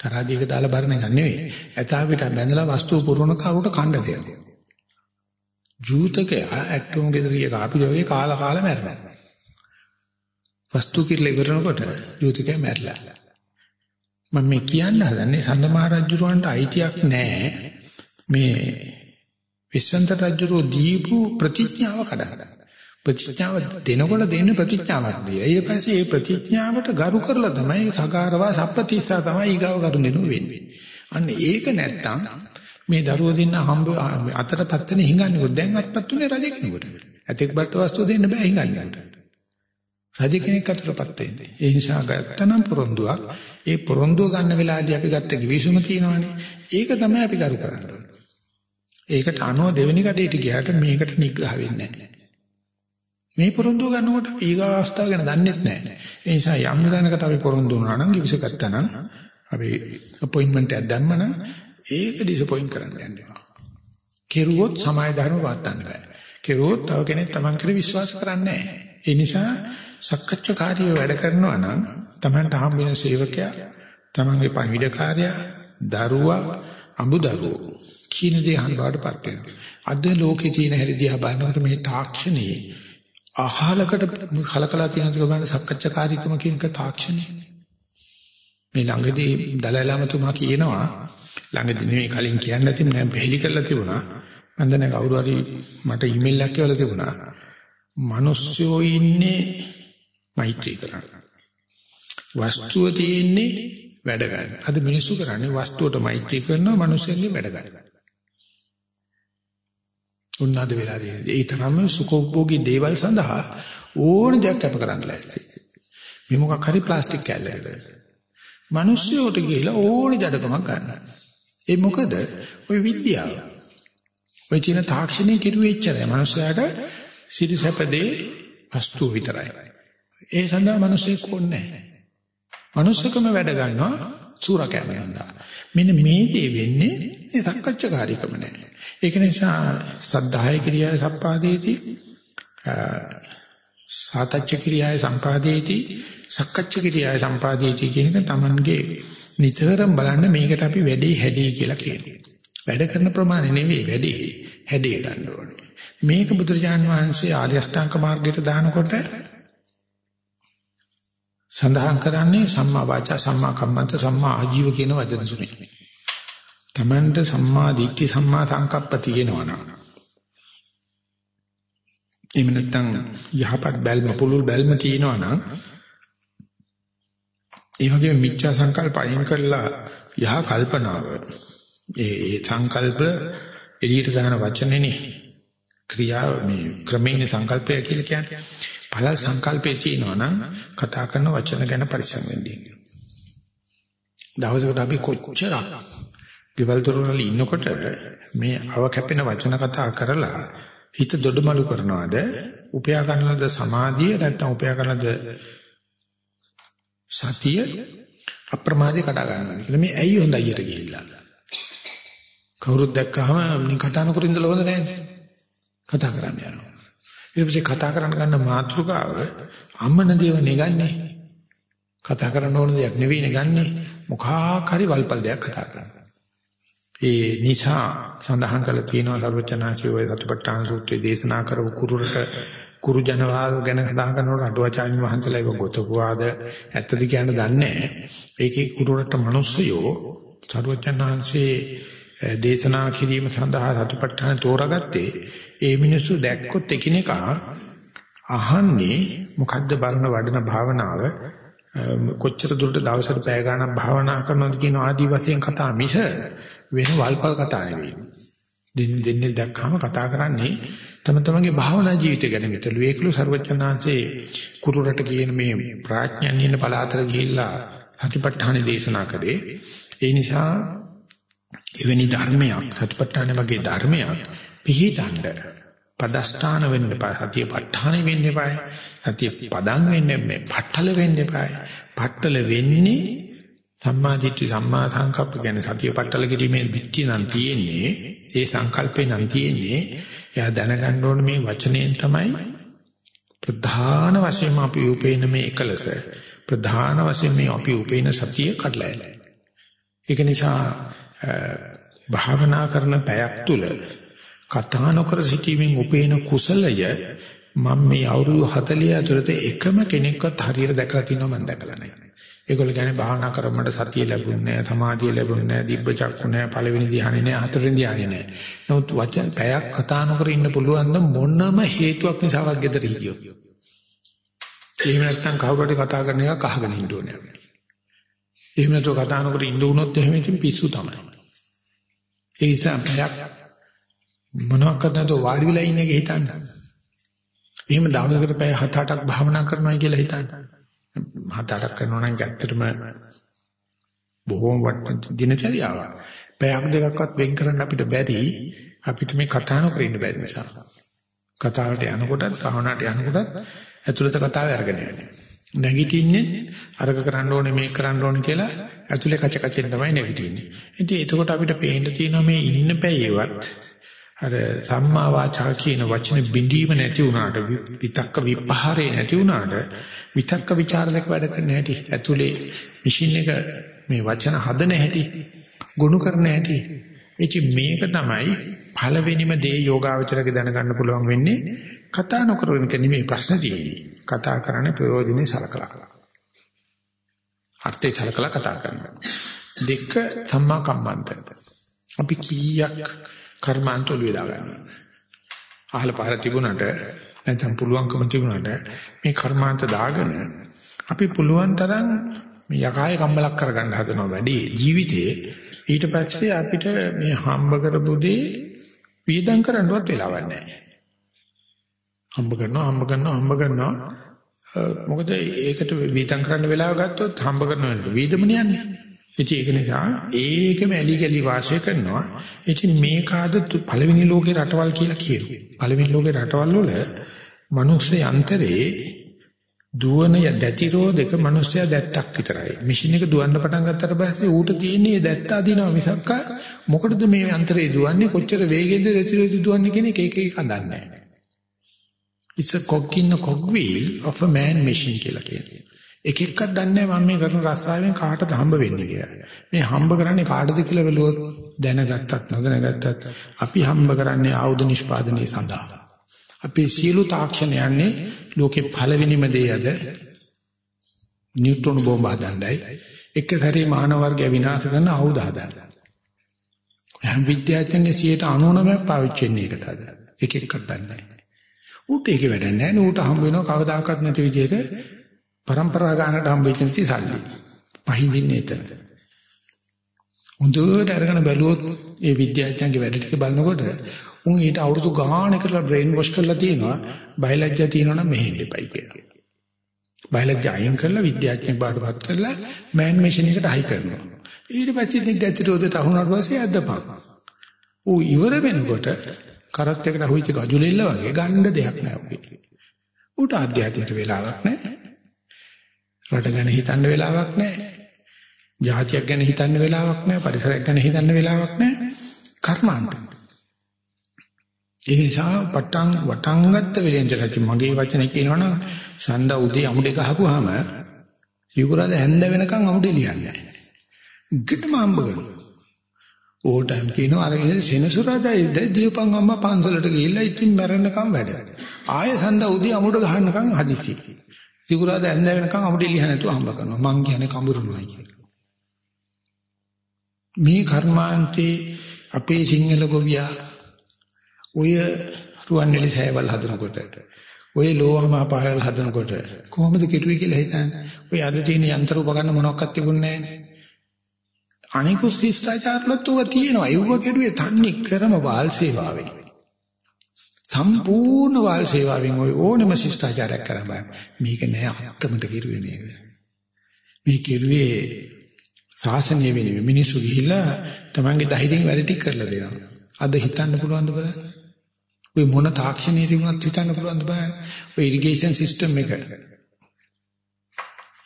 තරහදීක දාලා බරන එක නෙවෙයි. ඇතාවිට බැඳලා වස්තුව පුරවන කවුට කණ්ඩ දෙනවා. ජූතකයා ඇටෝම් ගෙදරිය කාපි දෝගේ කාලා කාලා මැරෙනවා. වස්තු කිරලා ඉවරනකොට ජූතකයා මැරිලා. මම මේ කියන්න හදන්නේ සඳමා රජුරවන්ට අයිතියක් නැහැ. මේ විශ්වන්ත රජුරෝ දීපු ප්‍රතිඥාව කඩහඩ. ප්‍රතිඥාව දෙනකොට දෙන්නේ ප්‍රතිඥාවක් දීලා. ඊට පස්සේ මේ ප්‍රතිඥාවට ගරු කරලා තමයි සකාරවා සප්පතිස්සා තමයි ඊගාව කරු දෙනු වෙන්නේ. අන්න ඒක නැත්තම් මේ දරුවෝ දෙන්න හම්බ අතරපත් වෙන හිඟන්නේ දැන් අත්පත් උනේ රජ කෙනෙකුට. ඇතෙක් බට වස්තු දෙන්න බෑ හිඟන්නට. රජ කෙනෙක් අතරපත් වෙන්නේ. ඒ නිසා ගත්තනම් පොරොන්දුවක්. ඒ පොරොන්දුව ගන්න වෙලාවදී අපි ගත්ත කිවිසුම තියෙනවානේ. ඒක තමයි අපි කරු කරන්නේ. ඒකට අනුව දෙවෙනි කඩේට ගියාට මේකට නිග්‍රහ වෙන්නේ නැහැ. මේ පොරොන්දුව ගන්නකොට ඊගා අවස්ථාව ගැන දන්නේත් නැහැ. ඒ නිසා යම් දැනකට අපි පොරොන්දු වුණා නම් කිවිස ගත්තා නම් අපි අපොයින්ට්මන්ට් එකක් දැම්මම ඒක ඩිසපොයින්ට් කරන්න යනවා. කෙරුවොත් සමාය ධර්ම වාත්තන්න බෑ. කෙරුවොත් තව කෙනෙක් Taman කෙරේ විශ්වාස කරන්නේ නැහැ. ඒ නිසා සක්කච්ඡාකාරීව වැඩ කරනවා නම් Tamanට හම් වෙන සේවකයා, Tamanගේ පණිවිඩකාරයා, දරුවා, අඹ දරුවෝ කීන දේ අහන බවටපත් වෙනවා. අද ලෝකේ තියෙන හැටි දිහා බලනකොට මේ තාක්ෂණයේ අහලකට කලකලා තියෙන දේ බලන්න සක්කච්ඡාකාරීකම කියන එක තාක්ෂණය. මේ ළඟදී දලයිලාමතුමා කියනවා ළඟදී නෙමෙයි කලින් කියන්න නැති මම බෙහෙලි කරලා තිබුණා. මම දැන් කවුරු හරි මට ඊමේල් එකක් කියලා තිබුණා. මිනිස්සුෝ ඉන්නේ මෛත්‍රී කරන්න. වස්තුව තියෙන්නේ වැඩ ගන්න. අද මිනිස්සු කරන්නේ වස්තුවට මෛත්‍රී කරනවා මිනිස්සුන්ගේ වැඩ ගන්න. උන්නාද වෙලා තියෙන්නේ. ඒ තරම්ම සුඛෝපභෝගී දේවල් සඳහා ඕන දෙයක් කැප කරන්න ලෑස්ති. මේ මොකක් හරි ප්ලාස්ටික් කැල්ලකට. මිනිස්සුන්ට ගිහිලා ඕනි ජඩකමක් ගන්නවා. ඒ මොකද? ওই විද්‍යාව. ওই තියෙන තාක්ෂණයේ කිරුවේ එච්චරයි. මිනිස්සයාට සිරිසැපදේ වස්තු විතරයි. ඒ සඳහා මිනිස්සෙක් ඕනේ නැහැ. මනුස්සකම වැඩ ගන්නවා සූරකෑම යනවා. මෙන්න මේ දේ වෙන්නේ මේ සක්කච්ඡාකාරීකම නැහැ. ඒක නිසා සද්ධාය ක්‍රියාය සම්පාදේති සාතච්ච ක්‍රියාය සම්පාදේති සක්කච්ඡ ක්‍රියාය සම්පාදේති කියන එක Tamange නිතරම බලන්න මේකට අපි වැඩේ හැදී කියලා කියනවා. වැඩ කරන ප්‍රමාණය නෙවෙයි වැඩේ හැදී ගන්න ඕනේ. මේක බුදුරජාන් වහන්සේ ආර්ය අෂ්ටාංග මාර්ගයට දානකොට සඳහන් කරන්නේ සම්මා වාචා සම්මා කම්මන්ත සම්මා ආජීව කියන වචන තුනේ. තමන්ට සම්මා දිට්ඨි සම්මා සංකප්ප තියෙනවනම් එහෙම නැත්නම් යහපත් බැල්ම පුළුල් බැල්ම තියෙනවනම් ඒ වගේම මිච්ඡා සංකල්ප අයින් කරලා යහ කල්පනාව. ඒ ඒ සංකල්ප එළියට දාන වචනේනේ ක්‍රියාව මේ ක්‍රමේන සංකල්පය කියලා කියන්නේ. පළ සංකල්පේ තියෙනවා නම් කතා කරන වචන ගැන පරිස්සම් වෙන්න කියනවා. දවසකට අපි කොච්චර ගෙවල් දොරවල් ඉන්නකොට මේ අව කැපෙන වචන කතා කරලා හිත දොඩමලු කරනවාද? උපයා ගන්නලද සමාධිය නැත්නම් උපයා ගන්නලද සතිය අප්‍රමාදේ කඩා ගන්නවා කියලා. මේ ඇයි හොඳයියට ගිහිල්ලා? කවුරුත් දැක්කහම මේ කතා නොකර ඉඳලා හොඳ නැහැ කතා කරන්න යනවා. ඊට පස්සේ කතා කරන්න ගන්න මාතෘකාව අම්මන දේව නෙගන්නේ. කතා කරන්න ඕන දෙයක් නෙවෙයි නෙගන්නේ. මොකක් හරි වල්පල් දෙයක් කතා කරන්න. ඒ නිසා සඳහන් කරලා තියෙනවා සර්වචනාචි ඔය සතිපට්ඨාන සූත්‍රයේ දේශනා කරපු කුරුරට කුරු ජනවාද ගැන කතා කරනකොට අටුවාචාර්ය වහන්සේලා ඒක ගොතපුවාද ඇත්තද කියන්න දන්නේ නැහැ. ඒකේ කුරුරට මිනිස්සුયો සර්වචනාංශේ දේශනා කිරීම සඳහා සතිපට්ඨාන තෝරාගත්තේ ඒ මිනිස්සු දැක්කොත් එකිනෙකා අහන්නේ මොකද්ද බලන වඩන භාවනාව කොච්චර දුරට දවසට පැය ගණන් භාවනා කරනවද කියන ආදි වශයෙන් කතා මිස වෙන වල්පල් කතා නෙවෙයි. දෙන්න දෙන්නේ දැක්කම කතා කරන්නේ තම තමන්ගේ භාවනා ජීවිතය ගැන විතරලු ඒකලු ਸਰවඥාන්සේ කුරුරට කියන මේ ප්‍රඥාන් ඉන්න පළාතට ගිහිල්ලා සතිපට්ඨාන දේශනා කරේ. ඒ නිසා එවැනි ධර්මයක් සත්‍යපට්ඨාන වගේ ධර්මයක් පිහිටන්න පදස්ථාන වෙන්න එපා. සතිය ප ဋ ාණි වෙන්න එපා. සතිය පදම් වෙන්න මේ පට්ඨල වෙන්න එපා. පට්ඨල වෙන්නේ සම්මා දිට්ඨි සම්මා සංකප්ප කියන්නේ සතිය පට්ඨල කිරීමේ දිට්ඨිය නම් තියෙන්නේ ඒ සංකල්පේ නම් තියෙන්නේ එයා දැනගන්න ඕන මේ වචනයෙන් තමයි ප්‍රධාන වශයෙන් අපි උපේන මේ එකලස. ප්‍රධාන වශයෙන් මේ අපි උපේන සතිය කඩලා ඒක නිසා භාවනා කරන පැයක් තුල කතා නොකර සිටීමෙන් උපේන කුසලය මම මේ අවුරුදු 40 ඇතුළත එකම කෙනෙක්වත් හරියට දැකලා තියෙනවා මම දැකලා නැහැ. ඒගොල්ලෝ කියන්නේ භාවනා කරමුට සතිය ලැබුණේ නැහැ, සමාධිය ලැබුණේ නැහැ, දිබ්බ චක්කු නැහැ, පළවෙනි ධ්‍යානෙ නැහැ, හතරවෙනි ධ්‍යානෙ නැහැ. නමුත් වචන පැයක් කතා නොකර ඉන්න පුළුවන් නම් මොනම හේතුවක් නිසාවත් gedර හිටියොත්. එහෙම නැත්නම් කවුරුහරි කතා කරන එක අහගෙන ඉන්න ඕනේ. එහෙම නැතුව කතා නොකර ඉන්න උනොත් එහෙම ඉතින් පිස්සු තමයි. ඒ නිසා පැයක් මොනවක් නැතුව වාඩි වෙලා ඉන්න එක හිතන්න. එහෙම දවසකට පැය 7-8ක් භාවනා කරනවා කියලා හිතන්න. 7-8ක් කරනවා නම් ඇත්තටම බොහෝම වට දිනචරියාවක්. පැයක් දෙකක්වත් වෙන් කරන්න අපිට බැරි අපිට මේ කතා නොකර ඉන්න බැරි නිසා. කතාවට යනකොටත් භාවනාවට යනකොටත් ඇතුළත කතාව අරගෙන යන්නේ. නැගිටින්නේ අරක කරන්න ඕනේ මේක කරන්න ඕනේ කියලා ඇතුලේ කච කචෙන් තමයි නැගිටින්නේ. ඉතින් එතකොට අපිට පේන්න තියෙනවා මේ ඉන්න පැයේවත් අර සම්මා වාචා කියන වචන බිඳීම නැති වුණාට විතක්ක විපහාරේ නැති වුණාට විතක්ක ਵਿਚාර දෙක වැඩ කරන්න හැටි ඇතුලේ මැෂින් එක මේ වචන හදන හැටි ගොනු කරන හැටි එචි මේක තමයි පළවෙනිම දේ යෝගාවචරක දැනගන්න පුළුවන් වෙන්නේ කතා නොකරන එක නෙමෙයි ප්‍රශ්න තියෙන්නේ. කතා කරන්නේ ප්‍රයෝජනේ සලකලා. අර්ථය සලකලා කතා කරනවා. දෙක සම්මා කම්මන්තය. අපි කීයක් කර්මාන්ත ඔළුවේ දාගන්නවා. අහල පහල තිබුණාට නැත්නම් පුළුවන්කම තිබුණාට මේ කර්මාන්ත දාගෙන අපි පුළුවන් තරම් මේ යකාය කම්බලක් කරගන්න හදනවා වැඩි ජීවිතේ ඊට පස්සේ අපිට මේ හම්බ කරපු දේ වීදම් කරන්නවත් වෙලාවක් නැහැ. හම්බ කරනවා හම්බ කරනවා හම්බ කරනවා මොකද ඒකට වීදම් කරන්න වෙලාව ගත්තොත් හම්බ කරනවට වීදමනේ යන්නේ. ඉතින් ඒක නිසා ඒකම ඇලි ගලි වාසය කරනවා. ඉතින් මේකාද පළවෙනි ලෝකේ රටවල් කියලා කියනවා. පළවෙනි ලෝකේ රටවල් වල මිනිස්සු යන්තරේ දුවන දැතිරෝධක මිනිස්සයා දැත්තක් විතරයි. මැෂින් එක දුවන්න පටන් ගත්තට පස්සේ ඌට තියෙන්නේ දැත්ත අදිනවා මිසක් මොකටද මේ යන්ත්‍රය දුවන්නේ කොච්චර වේගෙන්ද දැතිරෝධය දුවන්නේ කියන එක එක එක හදන්නේ නැහැ. It's a cog in a cog wheel of a man machine කියලා කියනවා. එක එකක් දන්නේ මම මේ කරන රස්සාවෙන් කාටද හම්බ වෙන්නේ කියලා. මේ හම්බ කරන්නේ කාටද කියලා බැලුවොත් දැනගත්තත් නොදැනගත්තත් අපි හම්බ කරන්නේ ආයුධ නිෂ්පාදනයේ සඳහා. අපේ සියලු තාක්ෂණ යන්නේ ලෝකේ පළවෙනිම දේ අද නියුට්‍රෝන බෝම්බ හදන්නයි එක සැරේ මානව වර්ගය විනාශ කරන ආයුධ හදන්න. හැම විද්‍යාඥයන්ගේ 99ක් පාවිච්චි වෙන්නේ ඒකට අද. එක එකක් දන්නේ නැහැ. ඌට ඒක වැඩක් නැහැ නේ ඌට හම්බ වෙනවා කවදාකවත් නැති විදිහට પરම්පරා ගන්නට හම්බ වෙච්ච නැති සල්ලි. පහින්දින්නේ එතන. හොඳට අරගෙන බැලුවොත් ඒ විද්‍යාඥයන්ගේ වැඩ ටික බලනකොට උන් ඊට අවුරුදු ගානකට බ්‍රේන් වොෂ් කරලා තියෙනවා බයලජ්ජා තියෙනවා නම් මෙහෙන්න එපයි කියලා. බයලජ්ජා අයින් කරලා විද්‍යාඥයෙක් බාටපත් කරලා මෑන් මැෂින් එකට හයි කරනවා. ඊට පස්සේ ඉතින් දැතිරෝදට අහුණාට පස්සේ අද්දපන්. ඌ ඉවර වෙනකොට කරත් එකට අහුවිච්ච ගජුලෙල්ල වගේ ගන්න දෙයක් නෑ උගේ. ඌට ආධ්‍යාත්මික වෙලාවක් නෑ. රට ගැන හිතන්න වෙලාවක් නෑ. ජාතියක් ගැන හිතන්න වෙලාවක් නෑ. පරිසරයක් ගැන හිතන්න වෙලාවක් නෑ. කර්මාන්ත. ඒ නිසා පටන් වටන් ගත්ත වෙලෙන්දට මගේ වචනේ කියනවනම් සඳ උදේ අමුඩේ ගහපුවාම යුගරද හැන්ද වෙනකන් අමුඩේ ලියන්නේ නැහැ. ඉක්කටම හම්බ කරනවා. ඕටම් කියනවා අර ඉන්නේ සෙනසුරාදා ඉඳ දීපං අම්මා පන්සලට ගිහිල්ලා ඉතින් මැරෙන්නකම් වැඩ. ආයෙ සඳ උදේ අමුඩ ගහන්නකම් හදිසි. සිකුරාදා හැන්ද වෙනකන් අමුඩේ ලියහ නැතුව හම්බ කරනවා. මං කියන්නේ කඹුරුනුයි කියලා. මේ කර්මාන්තේ අපේ සිංහල ගොවියා ඔය රුවන්වැලි සෑවල් හදනකොට ඔය ලෝහම පාරල් හදනකොට කොහොමද කෙරුවේ කියලා හිතන්නේ. ඔය අද තියෙන යන්ත්‍ර උපකරණ මොනක්වත් තිබුණේ නැහැ. අනිකුත් ශිෂ්ටාචාරලත් ඔය තියෙනවා. ඒව කෙරුවේ තන්නේ කරම වාල් සේවාවෙන්. සම්පූර්ණ වාල් සේවාවෙන් ඔය ඕනම ශිෂ්ටාචාරයක් කරන් බලන්න. මේක නෑ අත්තමට කෙරුවේ මේක. මේ කෙරුවේ සාසනීය වෙන්නේ මිනිස්සු ගිහිල්ලා තමන්ගේ ධෛර්යයෙන් වැඩ ටික කරලා දෙනවා. අද හිතන්න පුළුවන්ද බලන්න. ඔය මොන තාක්ෂණයේ තිබුණත් හිතන්න පුළුවන් බලන්න. ඔය ඉරිගේෂන් සිස්ටම් එක.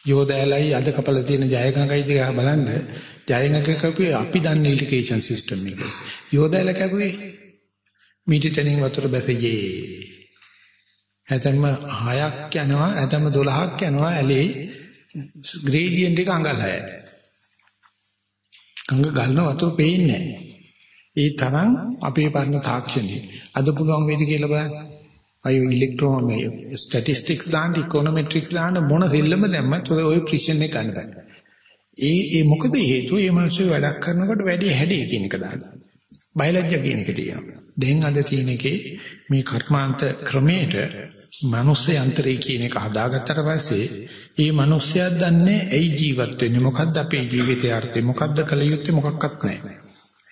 යෝදෑලයි අද කපලා තියෙන ජයගංගයි දිහා බලන්න ජයගංග කපුවේ අපි දන්න ඉරිගේෂන් සිස්ටම් එක. යෝදෑල කපුවේ මීටි තනින් වතුර බැසෙයේ. ඇතම 6ක් යනවා ඇතම 12ක් යනවා ඇලේ ග්‍රේඩියන්ට් එක අඟල් 6යි. ගඟ ගලන වතුර පේන්නේ නැහැ. ඒ තරම් අපේ පරණ තාක්ෂණي අද පුළුවන් වේද කියලා බලන්න. අය ඉලෙක්ට්‍රෝන ස්ටැටිස්ටික්ස් දාන්න ඉකොනොමෙට්‍රික්ස් දාන්න මොන දෙල්ලම දැම්මත් ඔය ප්‍රිසිෂන් එක ගන්න බෑ. ඒ ඒ මොකද හේතුව මේ මිනිස්සු වැඩක් කරනකොට වැඩි හැඩේ කියන එක දාන්න. බයලජ්‍ය කියන එක තියෙනවා. දැන් අද තියෙන එකේ මේ කර්මාන්ත ක්‍රමයට මනුස්ස යන්ත්‍රය කියන එක හදාගත්තට පස්සේ ඒ මිනිස්සයා දන්නේ ඇයි ජීවත් වෙන්නේ මොකද්ද අපේ ජීවිතයේ අර්ථය මොකද්ද කල යුත්තේ මොකක්වත් නැහැ.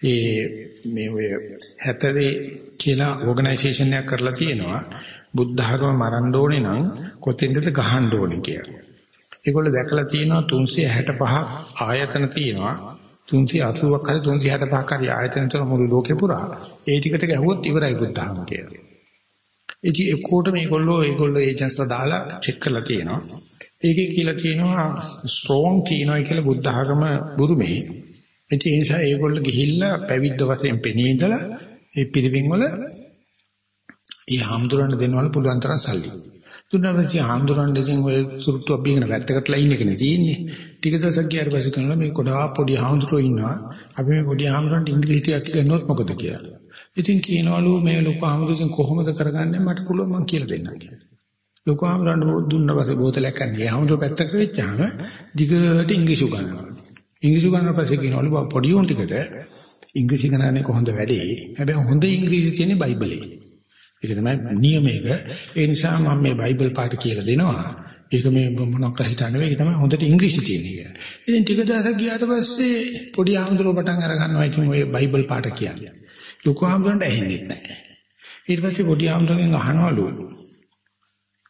ඒ මේ ඔය හැතරේ කියලා ඕගනයිසේෂන් එකක් කරලා තියෙනවා බුද්ධ ආගම මරන්න ඕනේ නම් කොතෙන්ද ගහන්න ඕනේ කියලා. ඒගොල්ලෝ දැකලා තියෙනවා 365 ආයතන තියෙනවා 380ක් හරි 365ක් හරි ආයතන තුන මුළු ලෝකේ පුරා. ඒ ටිකට ගැහුවොත් ඉවරයි බුද්ධ ආගම කියලා. ඉතින් ඒකෝට මේගොල්ලෝ ඒගොල්ලෝ ඒජන්ස්ලා දාලා චෙක් කරලා තියෙනවා. ඒකේ කියලා තියෙනවා ස්ට්‍රෝං තියෙනවා කියලා බුද්ධ ආගම බුරුමේ ඒ නිසා ඒගොල්ලෝ ගිහිල්ලා පැවිද්ද වශයෙන් පෙනී ඉඳලා ඒ පිරිවින් වල ඒ හාමුදුරන් දෙනවල පුළුවන් තරම් සල්ලි. තුනවචි හාමුදුරන් දෙකින් ඔය සුරුට්ටු අබ්බිගෙන වැත්තකට ලයින් එකනේ තියෙන්නේ. ටික දවසක් ගියාට පස්සේ කරනවා මේ කොඩා පොඩි හාමුදුරුවෝ ඉන්නවා. අපි මේ පොඩි හාමුදුරන්ට ඉංග්‍රීසි ටිකක් ඉගෙනුවොත් මොකද කියලා. ඉතින් කියනවලු මේ ලොකු ආමතුන් කොහොමද කරගන්නේ මට පුළුවන් මං කියලා දෙන්නම් කියලා. ලොකු ආමරණ දුන්න පස්සේ බෝතලයක් ගන්න. ආමතුන් පැත්තකට වෙච්චාම දිගට ඉංග්‍රීසි උගන්වනවා. ඉංග්‍රීසි උගන්වන පස්සේ කියනවලු පොඩි උන් ටිකට ඉංග්‍රීසි ගණන්නේ කොහොඳ වැඩේ. හැබැයි හොඳ ඉංග්‍රීසි තියෙන්නේ බයිබලේ. ඒක තමයි නියමයක. ඒ නිසා මම මේ බයිබල් පාඩ කියලා දෙනවා. ඒක මේ මොනක් හිතන්නේ ඒක තමයි හොඳට ඉංග්‍රීසි තියෙන එක. ඉතින් ටික දවසක් ගියාට පස්සේ පොඩි ආමතුරු පටන් අර ගන්නවා ඉතින් ඔය බයිබල් පාඩ කියන්නේ. ලොකු ආමතුරුන්ට ඇහෙන්නේ නැහැ. ඊට පස්සේ පොඩි ආමතුරුගෙන් අහනවලු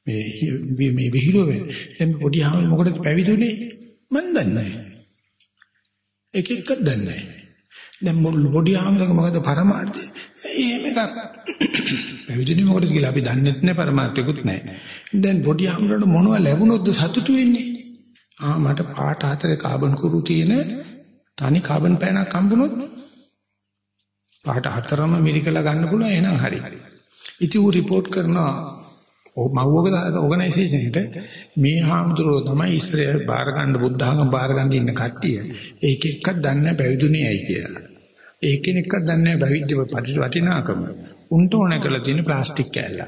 මේ මේ විහිළුව දැන් පොඩි ආමතුරු මොකටද පැවිදුනේ? මන් දන්නේ නැහැ. එක එකක් දන්නේ නැහැ. දැන් පොඩි ආමතුරුගේ මොකද පරමාර්ථය? එහෙම එකක්. පැවිදිනේ මොකටද කියලා අපි දන්නෙත් නැහැ පරමාර්ථයකුත් නැහැ. දැන් පොඩි ආමතුරුන්ට මොනව ලැබුණොත්ද සතුටු වෙන්නේ? ආ මට පාට හතරේ කාබන් කුරු තියෙන තනි කාබන් පෑනක් හම්බුනොත් පාට හතරම මිරිකලා ගන්න පුළුවන් එහෙනම් හරි. ඉතින් ඌ report කරනවා මව්වක ඕගනයිසේෂන් එකට මේ හාමුදුරුවෝ තමයි ඉස්සරහ බාර ගන්න බුද්ධඝම බාර ගන්න ඉන්න කට්ටිය. ඒක එක්කක් දන්නේ නැහැ පැවිදුනේ ඇයි කියලා. ඒකෙනෙක්වත් දන්නේ නැහැ පැවිද්ද වටිනාකම. උන්ට ඕන කරලා තියෙන ප්ලාස්ටික් කෑල්ල.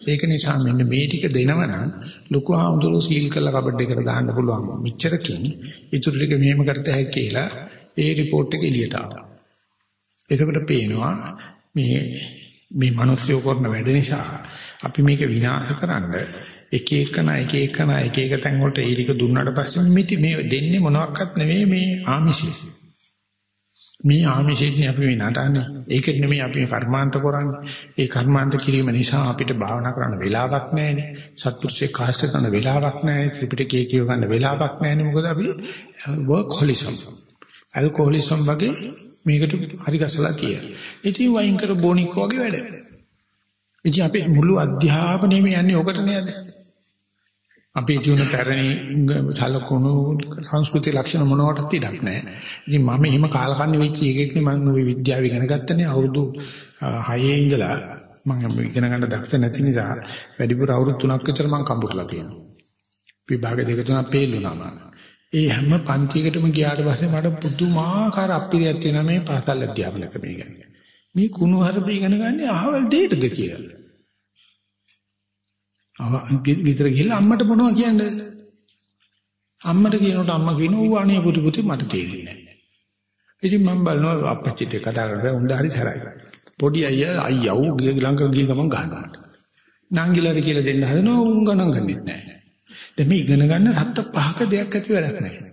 ඒක නිසා මෙන්න මේ ටික දෙනවනම් ලොකු හාමුදුරුවෝ සීල් කරලා කබඩ් එකට දාන්න පුළුවන්. මෙච්චරකින් ඉතුරු ටික මෙහෙම කරත හැකි කියලා ඒ report එක එළියට ආවා. එතකොට පේනවා මේ මේ මිනිස්සු කරන වැඩ නිසා අපි මේක විනාශ කරන්න එක එකන එක එකන එක එක තැන් වලට ඒ ටික දුන්නාට පස්සේ මිති මේ දෙන්නේ මොනවත් නෙවෙයි මේ ආමිෂය. මේ ආමිෂයෙන් අපි මේ නටන්නේ. ඒක නෙමෙයි අපි කර්මාන්ත කරන්නේ. ඒ කර්මාන්ත කිරීම නිසා අපිට භාවනා කරන්න වෙලාවක් නැහැනේ. සත්පුරුෂේ කාශ්‍ර කරන්න වෙලාවක් නැහැ. ත්‍රිපිටකයේ කියව ගන්න වෙලාවක් නැහැනේ. මොකද අපි uh, වර්ක්හොලිසම්. ඇල්කොහොලිසම් වගේ මේකට හරි ගසලා තියෙනවා. ඉතින් වයින් කර බොනික් වගේ වැඩ. ඉතින් අපේ මුළු අධ්‍යාපනයම යන්නේ ඔකට නේද? අපේ ජීවන පැරණි සලකුණු සංස්කෘතික ලක්ෂණ මොනවටත් ඉඩක් නැහැ. ඉතින් මම එහෙම කාලකන්ණි වෙච්ච එකෙක් නේ මම ওই විද්‍යාව ඉගෙන ගත්තනේ අවුරුදු 6 ඉඳලා මම ඉගෙන ගන්න දක්ෂ නැති නිසා වැඩිපුර අවුරුදු 3ක් විතර මම කම්පියුටරලා තියෙනවා. විභාග දෙක තුනක් පෙළුණාම. ඒ හැම පන්තියකටම ගියාට පස්සේ මට පුදුමාකාර අප්පිරියක් තියෙනවා මේ පාසල් අධ්‍යාපන ක්‍රමය ගැන. මේ කුණු හරප ඉගෙන ගන්න අහවල් දෙයටද කියලා. අව විතර ගිහලා අම්මට මොනවද කියන්නේ? අම්මට කියනකොට අම්මා කියනවා අනේ පුතු පුතේ මට තේරෙන්නේ නැහැ. ඉතින් මම බලනවා අපච්චිට කතා කරලා උන්ද හරි සරයි. පොඩි අයියා අයියා ඌ ලංක ගිය ගමන් ගහනවා. නංගිලාට කියලා දෙන්න හදනවා උන් ගණන් ගන්නෙත් නැහැ. දැන් මේ ඉගෙන ගන්න රත්ත පහක දෙයක් ඇති වැඩක් නැහැ.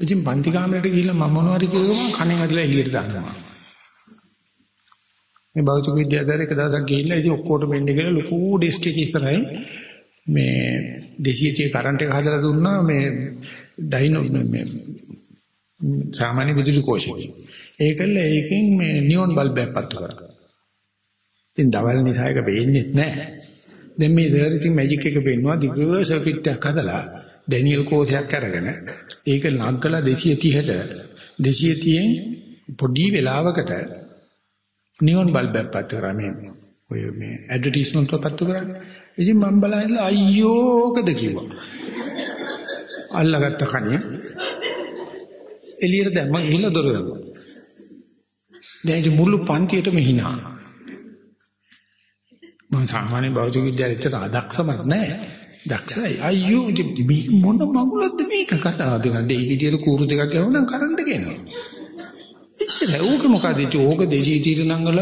ඉතින් පන්ති කාමරයට ගිහිල්ලා මම මොනවාරි කියවම කණෙන් අදලා එළියට දානවා. මේ භෞතික විද්‍යාවතර එක දවසක් ගිහිල්ලා ඉතින් ඔක්කොටම එන්නේ කියලා ලොකු ඩෙස්ක් එකක ඉස්සරහින් මේ 230 කරන්ට් එක හදලා දුන්නා මේ ඩයිනෝ මේ සාමාන්‍ය විදුලි කෝෂයක. ඒකල ඒකෙන් මේ නියොන් බල්බයක් පත්තු කරා. ඉතින් දවල් නිසා එක වෙන්නේ නැහැ. දැන් මේ දර ඉතින් මැජික් එක පෙන්නවා දිග සර්කිට් එකක් හදලා ඩැනියල් කෝෂයක් අරගෙන ඒක ලංකලා 230ට 230න් පොඩි වෙලාවකට නියොන් බල්බයක් පත්තු කරා මේ ඔය මේ ඇඩ්වර්ටයිස්මන්ට් එක පත්තු කරා. ඉතින් මම බලහිලා අයියෝකද කිව්වා. අල්ලගත්ත කණේ එළියට දැම්ම ගිහිල්ලා දොර වැහුවා. දැන් මුළු පන්තියටම hina. මම සාමාන්‍ය භෞතික විද්‍යාලයට අදක්ෂමත් නැහැ. දක්ෂයි. අයියෝ මේ මොන මගුලක්ද මේක කතාව දෙක දෙයි විදියට කූරු දෙකක් ගහනවා නම් කරන්ට් ගේනවා. එච්චර ඕක මොකද ඉත ඕක දෙජී තීරණම් වල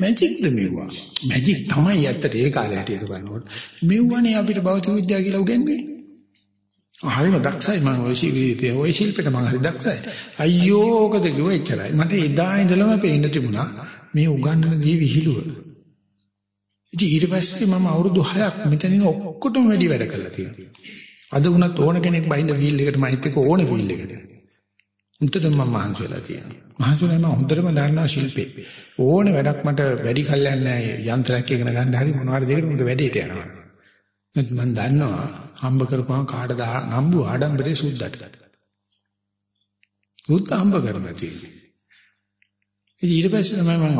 මැජික්ද මෙවුවා. මැජික් තමයි ඇත්තට ඒ කාලේ හැටියට බලනකොට. මෙව්වනේ අපිට භෞතික විද්‍යාව කියලා උගන්වන්නේ. හරිම දක්ෂයි මම ඔය ශිල්පයේ ඔය ශිල්පෙට මම හරි දක්ෂයි. අයියෝ ඕකද කිව්ව එච්චරයි. මට එදා ඉඳලම පේන්න තිබුණා මේ උගන්වන දේ විහිළුව. ඉතින් ඊට පස්සේ මම අවුරුදු 6ක් මෙතනින් ඔක්කොටම වැඩි වැඩ කළා තියෙනවා. අද වුණත් ඕන කෙනෙක් බහිඳ වීල් එකට මහිත් එක්ක ඕනේ වීල් එකට. උන්ටද මම මහන්සි වෙලා තියෙනවා. මහන්සි වෙලා මම හොඳටම දන්නවා ශිල්පේ. ඕන වැඩක් මට වැඩි කල්යන්නේ නැහැ. යන්ත්‍රයක් ඉගෙන ගන්න හරි මොනවාරි දෙයකට මුද වැඩේට යනවා. මම දන්නවා හම්බ කරපුවාම කාටද නම්බු ආඩම්බරේ සුද්දට. සුද්ද හම්බ කරලා තියෙන්නේ. ඉතින් ඊට පස්සේ තමයි මම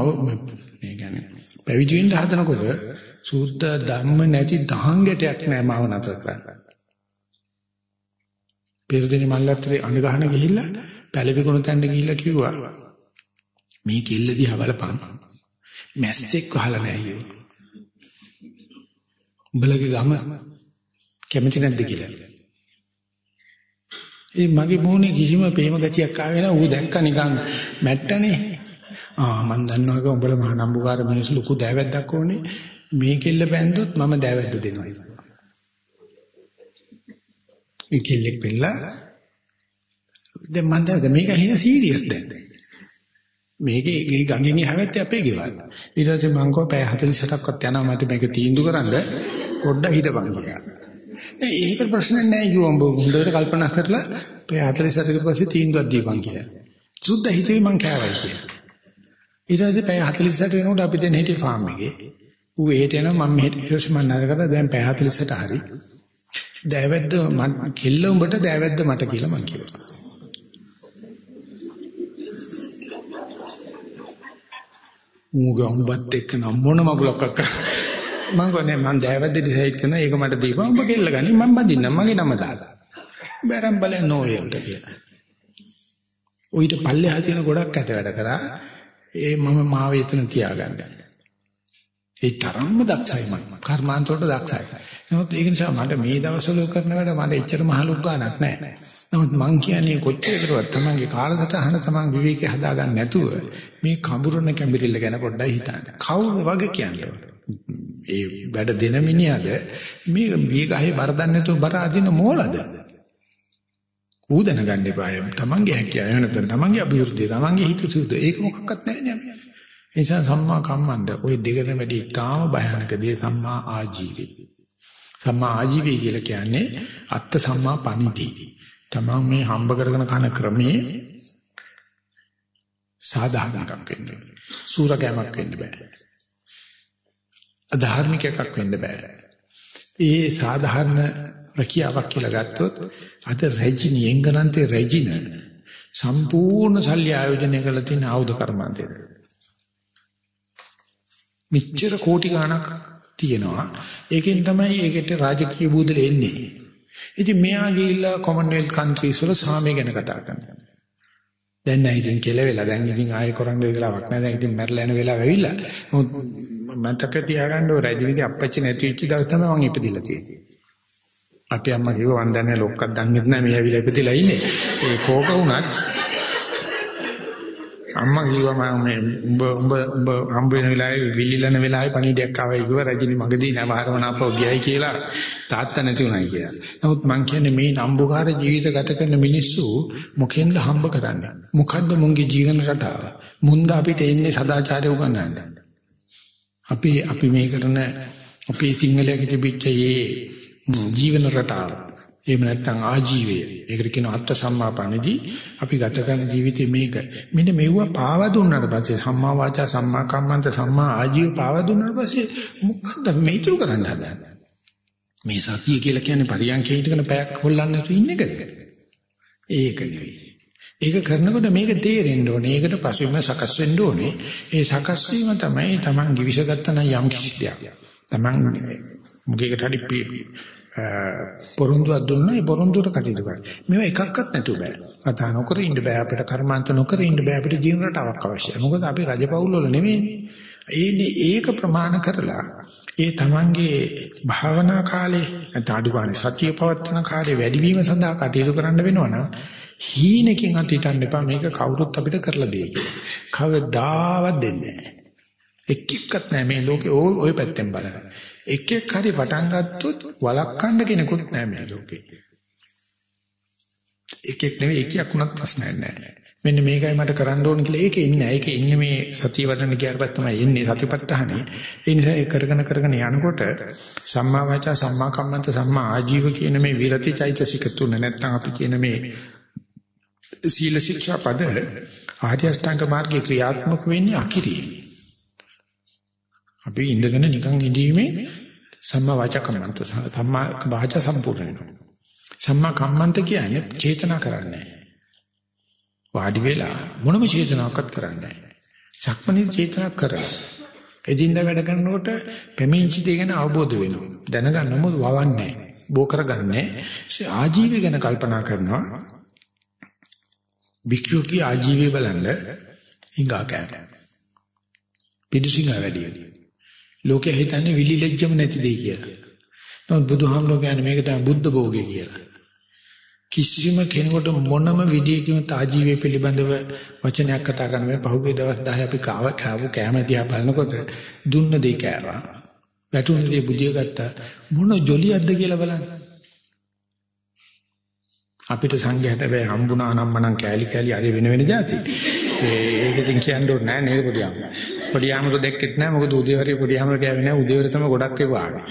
මේ කියන්නේ පැවිදි වෙන්න හදනකොට සුද්ධ ධම්ම නැති දහං ගැටයක් නෑ මාව නතර කරන්න. පෙරදින මල්ලත්‍රේ අඳ ගහන ගිහිල්ලා පැලවිකුණු තැන්න ගිහිල්ලා කිව්වා මේ කෙල්ල දිහා බලපන් මැස්සෙක් වහලා නැහැ යෝ. උඹලගේ ගම කැමති නැද්ද කියලා. ඒ මගේ මොහොනේ කිසිම ප්‍රේම ගතියක් ආවේ නැහැ. ඌ දැක්ක නිකන් මැට්ටනේ. ආ මන් දන්නවා ඒක උඹලා මහා නම්බුකාර මිනිස්සු ලොකු දෑවැද්දක් ඕනේ. මේ කෙල්ල බැන්දොත් මම දෑවැද්ද දෙනවා. ඒ කෙල්ලෙක් වෙලා දැන් මන් දැක්ක මේක හින සීරියස් දැන්. මේකේ ගංගෙන් එහාට අපේ ගෙවල්. ඊට පස්සේ මං කෝ පැය 48ක්වත් යනවා මට මේක තීන්දුව කරන්න පොඩ්ඩක් හිටපන් කියලා. ඒක ප්‍රශ්නේ නෑ යෝ උඹ හොඳට කල්පනා කරලා පැය 48කට පස්සේ තීන්දුවක් දීපන් කියලා. සුද්ධ හිතුවේ මං කෑවයි කියලා. ඊට පස්සේ පැය 48 වෙනකොට අපි දැන් හිටියේ ෆාම් එකේ. ඌ එහෙට යනවා මම මෙහෙට ඊට පස්සේ මම නතර කරලා දැන් පැය 48ට හරි. දෑවැද්ද මම කෙල්ල උඹට දෑවැද්ද මට කියලා මං කිව්වා. ඌග උඹත් එක්ක නම් මොන මගුලක් අක්ක මං කියන්නේ මං දෑවැද්ද ඩිසයිඩ් කරන ඒක මට දීපන් උඹ කෙල්ල ගනි මම බඳින්නම් මගේ නම දාලා. බෑරම් බලන්න ඕයේ උට කියලා. ඌ ඊට පල්ලෙහා තියෙන ගොඩක් ඇත වැඩ කරා ඒ මම මාව එතන තියාගන්න. ඒ තරම්ම දක්ෂයි මම. කර්මාන්ත වලට දක්ෂයි. නමුත් ඒක නිසා මට මේ දවස්වල කරන වැඩ මට එච්චර මහලුක් ගන්නක් නැහැ. නමුත් මං කියන්නේ කොච්චර කරුවත් තමන්ගේ කාලසටහන තමන් විවේකේ හදාගන්න නැතුව මේ කඹුරන කැඹිරිල්ල ගැන පොඩ්ඩක් හිතන්න. කවුද වගේ කියන්නේ? ඒ වැඩ දෙන මිනිහද මේ බීගහේ බර දන්නේ නැතුව බර අදින මෝලද? ඌ දැනගන්න එපා. තමන්ගේ හැකියාව නැත්නම් තමන්ගේ අභිවෘද්ධිය තමන්ගේ හිතසුද ඒක මොකක්වත් නැහැ නේ. ඒ නිසා සම්මා කම්මන්ද ওই දෙකෙන් වැඩි තාම භයානක දේ සම්මා ආජීවී. සම්මා ආජීවී කියලා කියන්නේ අත්ත සම්මා පණිති. තමන් මේ හම්බ කරගෙන කන ක්‍රමේ සාධාරණකම් වෙන්න ඕනේ. සූරකෑමක් වෙන්න බෑ. අධාර්මික එකක් වෙන්න බෑ. ඒ සාධාරණ රකියාවක් කියලා ගත්තොත් අද රෙජිනි එංගලන්තේ රෙජින සම්පූර්ණ ශල්‍ය ආයෝජනය කරලා තියෙන ආයුධ කර්මාන්තයද. මෙච්චර කෝටි ගණක් තියෙනවා. ඒකෙන් තමයි ඒකට රාජකීය බූදල එන්නේ. ඉතින් මෙයා ගිහිල්ලා කොමන්වෙල්ත් කන්ට්‍රීස් වල සාමය ගැන කතා කරනවා. දැන් නෑ ඉතින් කියලා වෙලා දැන් ඉතින් ආයෙ කරන්න වෙලාවක් නෑ දැන් ඉතින් මැරලා යන වෙලාව ඇවිල්ලා. මොකද මතක තියාගන්න ඔය රජිනිගේ අපච්චි නැති වෙච්ච දවස් තමයි මම ඉපදිලා තියෙන්නේ. අපේ අම්මා කිව්වා වන් දන්නේ ලොක්කක් දන්නේ නැහැ මේ ඇවිල්ලා ඉපදිලා ඉන්නේ. ඒ කෝක වුණත් අම්මා කිව්වා මම මේ උඹ උඹ උඹ හම්බ වෙන වෙලාවේ විලිලන වෙලාවේ පණිඩයක් ආවයි කිව්වා රජිනි මගදී නවහරවනාපව ගියයි කියලා තාත්තා නැති උනායි කියලා. නමුත් මං කියන්නේ මේ නම්බුකාර ජීවිත ගත කරන මිනිස්සු මොකෙන්ද හම්බ කරන්නේ? මොකද්ද මුන්ගේ ජීවන රටාව? මුන්ද අපිට එන්නේ සදාචාරය උගන්වන්න. අපි අපි මේ කරන අපේ සිංහලයේ තිබිච්ච මේ ජීවන රටාව එහෙම නැත්නම් ආජීවය. ඒකට කියනවා අත්ත සම්මාපණදී අපි ගත කරන ජීවිතේ මේක. මෙන්න මෙව්ව පාව දුන්නාට පස්සේ සම්මා වාචා සම්මා කම්මන්ත සම්මා ආජීව පාව දුන්නාට පස්සේ මොකද්ද මේ ඉතුරු කරන්න හදන්නේ? මේ සතිය කියලා කියන්නේ පරියන්කේ හිටගෙන පැයක් හොල්ලන්න නැතුව ඉන්න එකද? ඒක නෙවෙයි. ඒක කරනකොට මේක තේරෙන්න ඕනේ. ඒකට පසුබිම සකස් වෙන්න ඕනේ. ඒ සකස් වීම තමයි Taman givisagatta නම් යම් කිසි දෙයක්. Taman මුගේකට හරි පොරොන්දුවක් දුන්නා ඒ පොරොන්දුවට කටයුතු කරන්න. මේවා එකක්වත් නැතුව බෑ. කතා නොකර ඉන්න බෑ අපිට කර්මාන්ත නොකර ඉන්න බෑ අපිට ජීවන රටාවක් අවශ්‍යයි. මොකද අපි රජපෞල් වල නෙමෙයිනේ. ඒනේ ඒක ප්‍රමාණ කරලා ඒ තමන්ගේ භාවනා කාලේ නැත්නම් අඩුපානේ සතිය පවත්වන කාලේ වැඩිවීම සඳහා කටයුතු කරන්න වෙනවනම් හීනකින් අතීතන්න එපා මේක කවුරුත් අපිට කරලා දෙයි කියලා. කවදාවත් දෙන්නේ නැහැ. එක් එක්කත් නැහැ මේ ලෝකේ ওই පැත්තෙන් බලන. එක් එක් හරි පටන් ගත්තොත් වළක්වන්න කෙනෙකුත් නැහැ මේ ලෝකේ. එක් එක් නෙවෙයි එකක් වුණත් ප්‍රශ්නයක් නැහැ. මෙන්න මේකයි මට කරන්න ඕන කියලා ඒකේ ඉන්නේ. ඒකේ ඉන්නේ මේ සතිය වඩන කියාරපස් තමයි එන්නේ සතිපත්තහනේ. ඒ නිසා ඒ කරගෙන කරගෙන යනකොට සම්මා වාචා සම්මා කම්මන්ත සම්මා ආජීව කියන මේ විරති චෛතසික තුන නැත්තම් අපි කියන මේ සීල ශික්ෂා පද ආර්ය අෂ්ටාංග මාර්ගයේ ක්‍රියාත්මක වෙන්නේ අකිරිය. අපි ඉඳගෙන නිකන් ඉඳීමේ සම්මා වාචා කම්මන්ත සම්මා වාචා සම්පූර්ණ වෙනවා. සම්මා කම්මන්ත කියන්නේ චේතනා කරන්නේ වාඩි වෙලා මොනම චේතනාවක්වත් කරන්නේ නැහැ. සක්මණේ චේතනා කරලා. එදින්ද වැඩ කරනකොට පෙමින්චි දෙ ගැන අවබෝධ වෙනවා. දැනගන්න මොකද වවන්නේ බෝ කරගන්නේ. ආජීවය ගැන කල්පනා කරනවා. භික්ෂුකී ආජීවය බලන්න හිඟා කෑම. පිදුසිඟා වැඩි වෙනවා. ලෝකේ හිතන්නේ විලිලැජ්ජම නැති දෙයි කියලා. නමුත් බුදුහාමුදුරුවෝ කියන්නේ මේක තමයි බුද්ධ භෝගය කියලා. කිසිම කෙනෙකුට මොනම විදියකින් තාජීවයේ පිළිබඳව වචනයක් කතා කරන්න බෑ. පහුගිය දවස් 10 අපි කාව කාව කැම දිහා බලනකොට දුන්න දෙය කෑවා. වැටුණ දේ බුදිය ගත්තා. මොන ජොලියක්ද කියලා බලන්න. අපිට සංඝයාට බෑ හම්බුණා නම් මනම් කෑලි කෑලි අර වෙන වෙන જાති. ඒක ඉතින් කියන්න ඕනේ නෑ නේද පොඩියම්. පොඩියම්ර දෙක්කෙත් නෑ මොකද උදේවරේ පොඩියම්ර කෑවේ නෑ උදේවර තමයි ගොඩක් ඒවා ආවේ.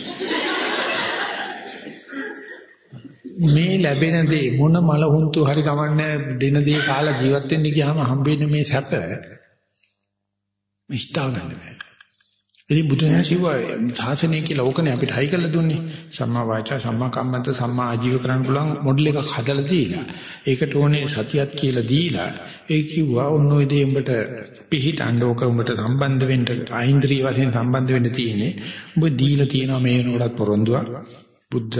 මේ ලැබෙන දේ මොන මල හුන්තු හරි කමන්නේ දෙන දේ කාලා ජීවත් වෙන්න ගියාම හම්බෙන්නේ මේ සැප හිතා ගන්න බෑ. ඉතින් බුදුන් සිව්වා සාසනය කියලා ඕකනේ අපිට හයි කරලා දුන්නේ. සම්මා වාචා සම්මා කම්මන්ත සම්මා ආජීව කරන්න පුළුවන් මොඩල් එකක් හදලා දීලා. ඒකට ඕනේ සතියක් කියලා දීලා ඒ කිව්වා ඔන්න ඔය දේ උඹට පිහිටන්න ඕක උඹට සම්බන්ධ වෙන්න ආයින්ද්‍රිය වශයෙන් සම්බන්ධ වෙන්න තියෙන්නේ. උඹ දීලා තියෙනවා මේ නෝඩත් පොරොන්දුවක්. බුද්ධ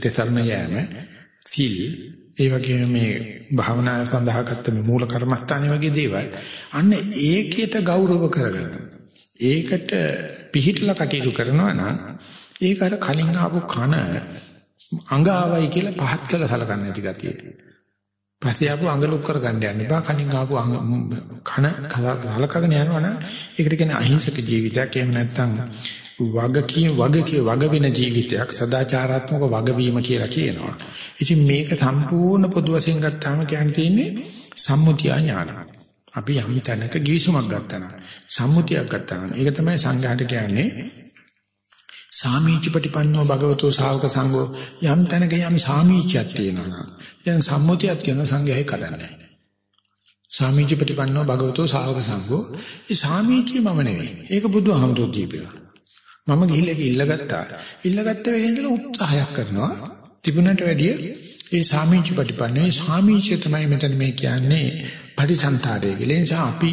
තිසරණ යෑම සීල් ඒ වගේම මේ භාවනා සඳහා ගත්ත මේ මූල කර්මස්ථානේ වගේ දේවල් අන්න ඒකයට ගෞරව කරගන්න. ඒකට පිහිටලා කටයුතු කරනවා නම් ඒක අර කලින් ආපු කන අඟ ආවයි කියලා පහත් කළ සලකන්නේ නැති ගතිය. පස්සේ ආපු අඟ ලොක් කරගන්න යන්න එපා කලින් ආපු කන සලකගෙන යනවා නම් ඒකට කියන්නේ අහිංසක ජීවිතයක් එහෙම නැත්නම් වගකීම් වගකීම් වග වෙන ජීවිතයක් සදාචාරාත්මක වගවීම කියලා කියනවා. ඉතින් මේක සම්පූර්ණ පොදු වශයෙන් ගත්තාම කියන්න තියෙන්නේ සම්මුතිය ඥානයි. අපි යම් තැනක ගිවිසුමක් ගත්තා නම් සම්මුතියක් ගත්තා නම් ඒක තමයි සංඝයාට කියන්නේ සාමීච ප්‍රතිපන්නෝ භගවතෝ ශාවක සංඝෝ යම් තැනක යම් සාමීචයක් තියෙනවා නම් දැන් සම්මුතියක් කියන සංඝයයි කඩන්නේ සාමීච ප්‍රතිපන්නෝ භගවතෝ ශාවක සංඝෝ ඒ සාමීචිය මම නෙවෙයි. ඒක බුදුහාමුදුරුවෝ දීපියා මම ගිහිල්ලා ඉල්ලගත්තා. ඉල්ලගත්ත වෙලේ ඉඳලා උත්සාහයක් කරනවා. තිබුණට වැඩිය ඒ සාමීච ප්‍රතිපන්නෝ ඒ සාමීචය තමයි මෙතන මේ කියන්නේ පරිසන්තරය කියලා. ඒ නිසා අපි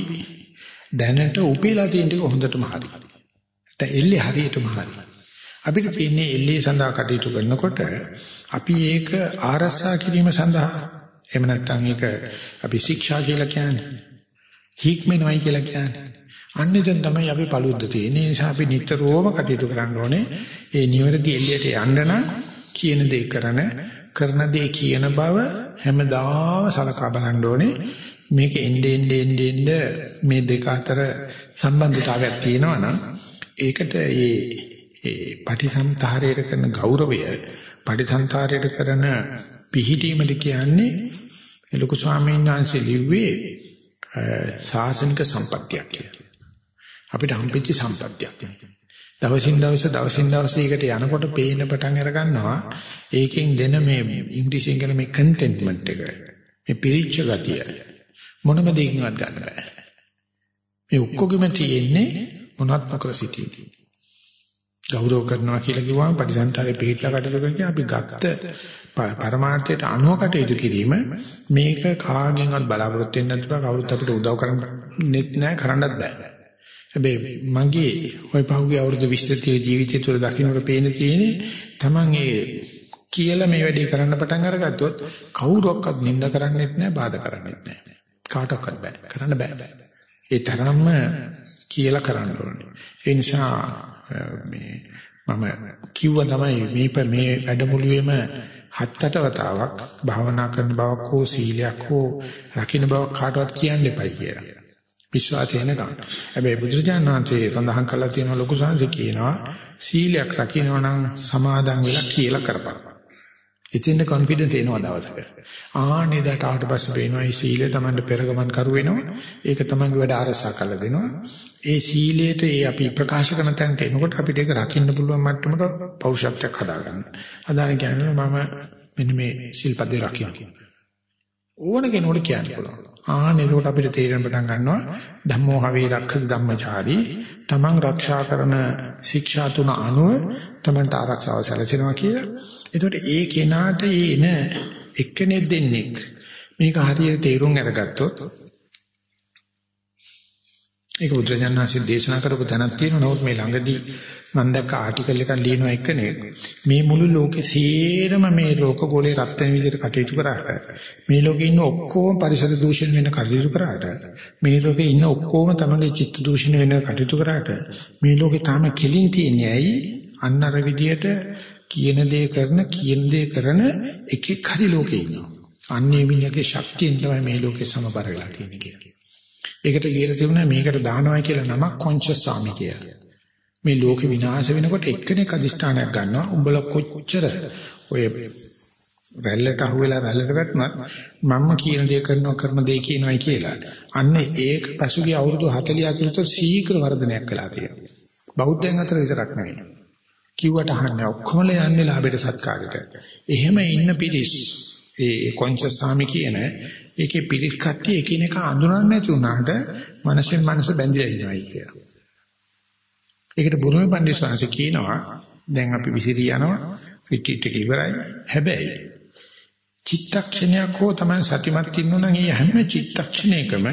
දැනට උපේලා තියෙන ටික හොඳටම හරි. නැත්නම් එල්ලේ හරියටම හරි. අපිට තියෙන්නේ එල්ලේ සඳහා කටයුතු කරනකොට අපි ඒක ආරස්සා කිරීම සඳහා එහෙම නැත්නම් ඒක අපි ශික්ෂා කියලා කියන්නේ. හික්මනවයි කියලා කියන්නේ. අන්නේෙන් තමයි අපි paludd තියෙන්නේ. ඒ නිසා අපි නිතරම කටයුතු කරන්න ඕනේ. ඒ නිවැරදි එල්ලයට යන්න නම් කියන දේ කරන කරන දේ කියන බව හැමදාම සලකා බලන්න ඕනේ. මේක එnde ende ende ende මේ දෙක අතර සම්බන්ධතාවයක් තියෙනවා නම් ඒකට ඒ ඒ පටිසන්තරයට කරන ගෞරවය පටිසන්තරයට කරන පිහිටීමද කියන්නේ ලොකු ස්වාමීන් වහන්සේ ලිව්වේ සාසනික සම්පත්තියක් කියලා. අපිට හම්පෙච්ච සම්පත්තියක්. දවසින් දවස දවසින් දවස ඒකට යනකොට පේන පටන් අර ගන්නවා ඒකෙන් දෙන මේ ඉංග්‍රීසියෙන් කියන මේ කන්ටෙන්ට්මන්ට් එක මේ පිරිච්ච ගතිය මොනම දෙයකින්වත් ගන්න බෑ. මේ ඔක්කොගෙම තියෙන්නේ මොනවත් නොකර සිටීම. ගෞරව කරනවා කියලා කිව්වම පරිසංතරේ පිටලා කටලකදී අපි ගත්ත පරමාර්ථයට අනුව කටයුතු කිරීම මේක කාගෙන්වත් බලාපොරොත්තු වෙන්න නැතුව කවුරුත් අපිට උදව් කරන්නෙත් නැහැ කරන්නත් බෑ. හැබැයි මගේ ওই පහුගිය අවුරුදු 20 ජීවිතය තුළ දකින්නට පේන තියෙන්නේ Taman කියලා මේ වැඩේ කරන්න පටන් අරගත්තොත් කවුරක්වත් නිඳ කරන්නෙත් නැහැ බාධා කරන්නෙත් නැහැ. කාටවත් බෑ. කරන්න බෑ. ඒ තරම්ම කියලා කරන්න ඕනේ. ඒ නිසා මේ මම කිව්වා තමයි මේ මේ වැඩමුළුවේම හත්තට වතාවක් භාවනා කරන බවක් හෝ සීලයක් හෝ රකින්න බවක් කාටවත් කියන්න එපයි කියලා. විශ්වාසය නැගන්න. හැබැයි බුදුරජාණන් වහන්සේ සඳහන් කළා තියෙනවා ලොකු සංසි කියනවා සීලයක් රකින්නවා නම් සමාදන් වෙලා කියලා කරපන්. ඉතින් කොන්ෆිඩන්ස් එනවා දවසක. ආන්නේ දාට ආවට පස්සේ පේනවා මේ සීලය Tamanට පෙරගමන් කරු වෙනවා. ඒක Tamanගේ වැඩ ආරසා කරලා දෙනවා. ඒ සීලයට ඒ අපි ප්‍රකාශ කරන තැනට එනකොට අපිට ඒක රකින්න පුළුවන් මට්ටමට පෞරුෂත්වයක් හදාගන්න. අදාන කියන්නේ මම මෙන්න මේ සිල්පදේ රකින්න. ඕන කෙනෙකුට කියන්න පුළුවන්. ආන්න එතකොට අපිට තේරෙන පටන් ගන්නවා ධම්මෝ හවේ රක්ඛ ධම්මචාරී තමන් ආරක්ෂා කරන ශික්ෂා තුන අනුව තමන්ට ආරක්ෂාව සැලසෙනවා කියලා. එතකොට ඒ කෙනාට එන එක්කෙනෙක් දෙන්නෙක් මේක හරියට තේරුම් අරගත්තොත් ඒක බුදුරජාණන්සේ දේශනා කරපු තැනක් තියෙනවා. නමුත් මේ ළඟදී මම දැක්ක ආටිකල් එකක් ලියනවා එක්කනේ මේ මුළු ලෝකේ සේරම මේ ලෝක ගෝලේ රත් වෙන විදිහට කටයුතු කරාට මේ ලෝකේ ඉන්න ඔක්කොම පරිසර දූෂණ වෙන කටයුතු කරාට මේ ලෝකේ ඉන්න ඔක්කොම තමගේ චිත්ත දූෂණ වෙන කටයුතු කරාට මේ ලෝකේ තාම කෙලින් තියන්නේ ඇයි අන්න අර විදිහට කියන දේ කරන කියන දේ කරන එකෙක් හරි ලෝකේ ඉන්නවා අන්නේ මිනිහගේ ශක්තියෙන් තමයි මේ ලෝකේ සමබර වෙලා තියෙන්නේ කියලා. ඒකට කියලා තිබුණා මේකට දානවා කියලා නමක් කොන්ෂස් සාමි කියලා. මේ ලෝක විනාශ වෙනකොට එක්කෙනෙක් අදිෂ්ඨානයක් ගන්නවා උඹලා කොච්චර ඔය රැල්ලට අහුවෙලා රැල්ලට වැටුණත් මම කියන දේ කරනවා කරන දේ කියනවායි කියලා. අන්න ඒක පසුගිය අවුරුදු 40 ඇතුළත ශීඝ්‍ර වර්ධනයක් වෙලා තියෙනවා. බෞද්ධයන් අතර විතරක් නෙවෙයි. කිව්වට අහන්නේ ඔක්කොම යන්නේ ලාභයට සත්කාරයට. එහෙම ඉන්න පිරිස් ඒ කොන්ෂස් සාමි කියන ඒකේ පිරිස් කට්ටිය එකිනෙක අඳුරන්නේ නැති වුණාට මනසෙන් මනස බැඳිලා ඉනවයි කියලා. ඒකට බුරුමේ පඬිස්සංශ කියනවා දැන් අපි විසිරී යනවා රිට්‍රීට් එක ඉවරයි. හැබැයි චිත්තක්ෂණයක් හෝ තමයි සතිමත් ඉන්නෝ නම් ඒ හැම චිත්තක්ෂණයකම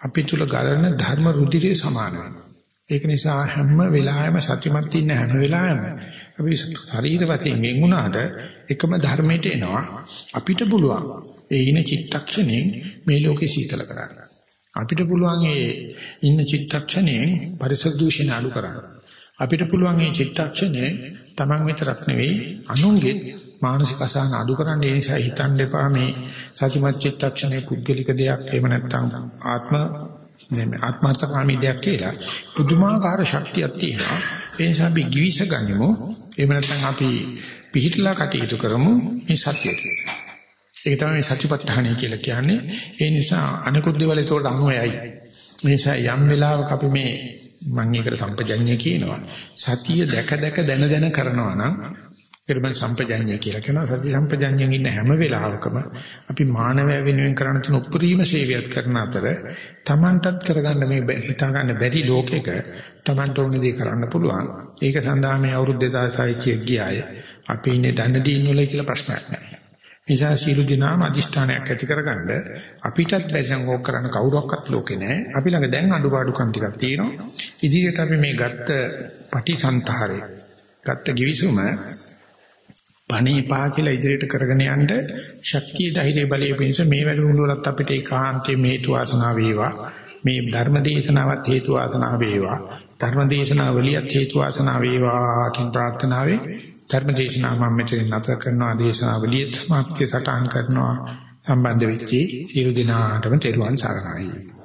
අපි තුල ගලන ධර්ම රුධිරේ සමාන වෙනවා. ඒක නිසා හැම වෙලාවෙම සතිමත් ඉන්න හැම වෙලාවෙම අපි ශරීර වශයෙන් වෙන්ුණාට එකම ධර්මයට එනවා අපිට පුළුවන් ඒ ඉන චිත්තක්ෂණයෙන් මේ ලෝකේ සීතල කරන්න. අපිට පුළුවන් ඒ ඉන්න චිත්තක්ෂණයෙන් පරිසර දූෂණ අඩු කරන්න. අපිට පුළුවන් මේ චිත්තක්ෂණයෙන් Taman විතරක් නෙවෙයි අනුන්ගේ මානසික අසහන අඩු කරන්න ඒ නිසා හිතන්න එපා. මේ සතිමත් චිත්තක්ෂණේ පුද්ගලික දෙයක් එහෙම නැත්නම් ආත්ම නෙමෙයි ආත්මార్థකාමී දෙයක් කියලා පුදුමාකාර ශක්තියක් තියෙනවා. ඒ නිසා අපි givis ගනිමු. එහෙම නැත්නම් අපි පිහිටලා කටයුතු කරමු මේ සතියට ඒක තමයි සතිපට්ඨානය කියලා කියන්නේ. ඒ නිසා අනිකුත් දේවල් ඒකට අනුයයි ඒ නිසා යම් වෙලාවක අපි මේ මම ඒකට සම්පජඤ්ඤය කියනවා. සතිය දැක දැක දන දන කරනවා නම් ඒකට මම සම්පජඤ්ඤය කියලා කියනවා. සති සම්පජඤ්ඤයෙන් ඉන්න හැම වෙලාවකම අපි මානවය වෙනුවෙන් කරන්න තියෙන උපරිම සේවයක් කරන අතර Tamanටත් කරගන්න මේ හිතා ගන්න බැරි ලෝකෙක Tamanට ඕන දේ කරන්න පුළුවන්. ඒක සඳහා මේ අවුරුදු 2600 ගියාය. අපි ඉන්නේ දණ්ඩදී ඉන්නවල කියලා ප්‍රශ්නයක් නැහැ. නිසා සීල දිනාම අදිෂ්ඨානයක් ඇති කරගන්න අපිටත් බැසන් ඕක කරන්න කවුරක්වත් ලෝකේ නැහැ. අපි ළඟ දැන් අඩුපාඩුකම් ටිකක් තියෙනවා. ඉදිරියට අපි මේ ගත්ත පටිසන්තරේ ගත්ත givisuma පණීපා කියලා ඉදිරියට කරගෙන යන්න ශක්තිය ධෛර්ය බලය පිණිස මේ වැඩමුළු වලත් අපිට ඒකාන්තයේ හේතු වාසනා වේවා මේ ධර්ම දේශනාවත් හේතු වාසනා වේවා ධර්ම දේශනාවලියත් හේතු වාසනා වේවා කියන ප්‍රාර්ථනාවෙන් ධර්ම දේශනාව මම මෙතන නැත කරනවා. දේශනාවලියත් මාත්‍ය සටහන් කරනවා. සම්බන්ධ වෙච්චි සියලු දිනාටම තෙරුවන් සරණයි.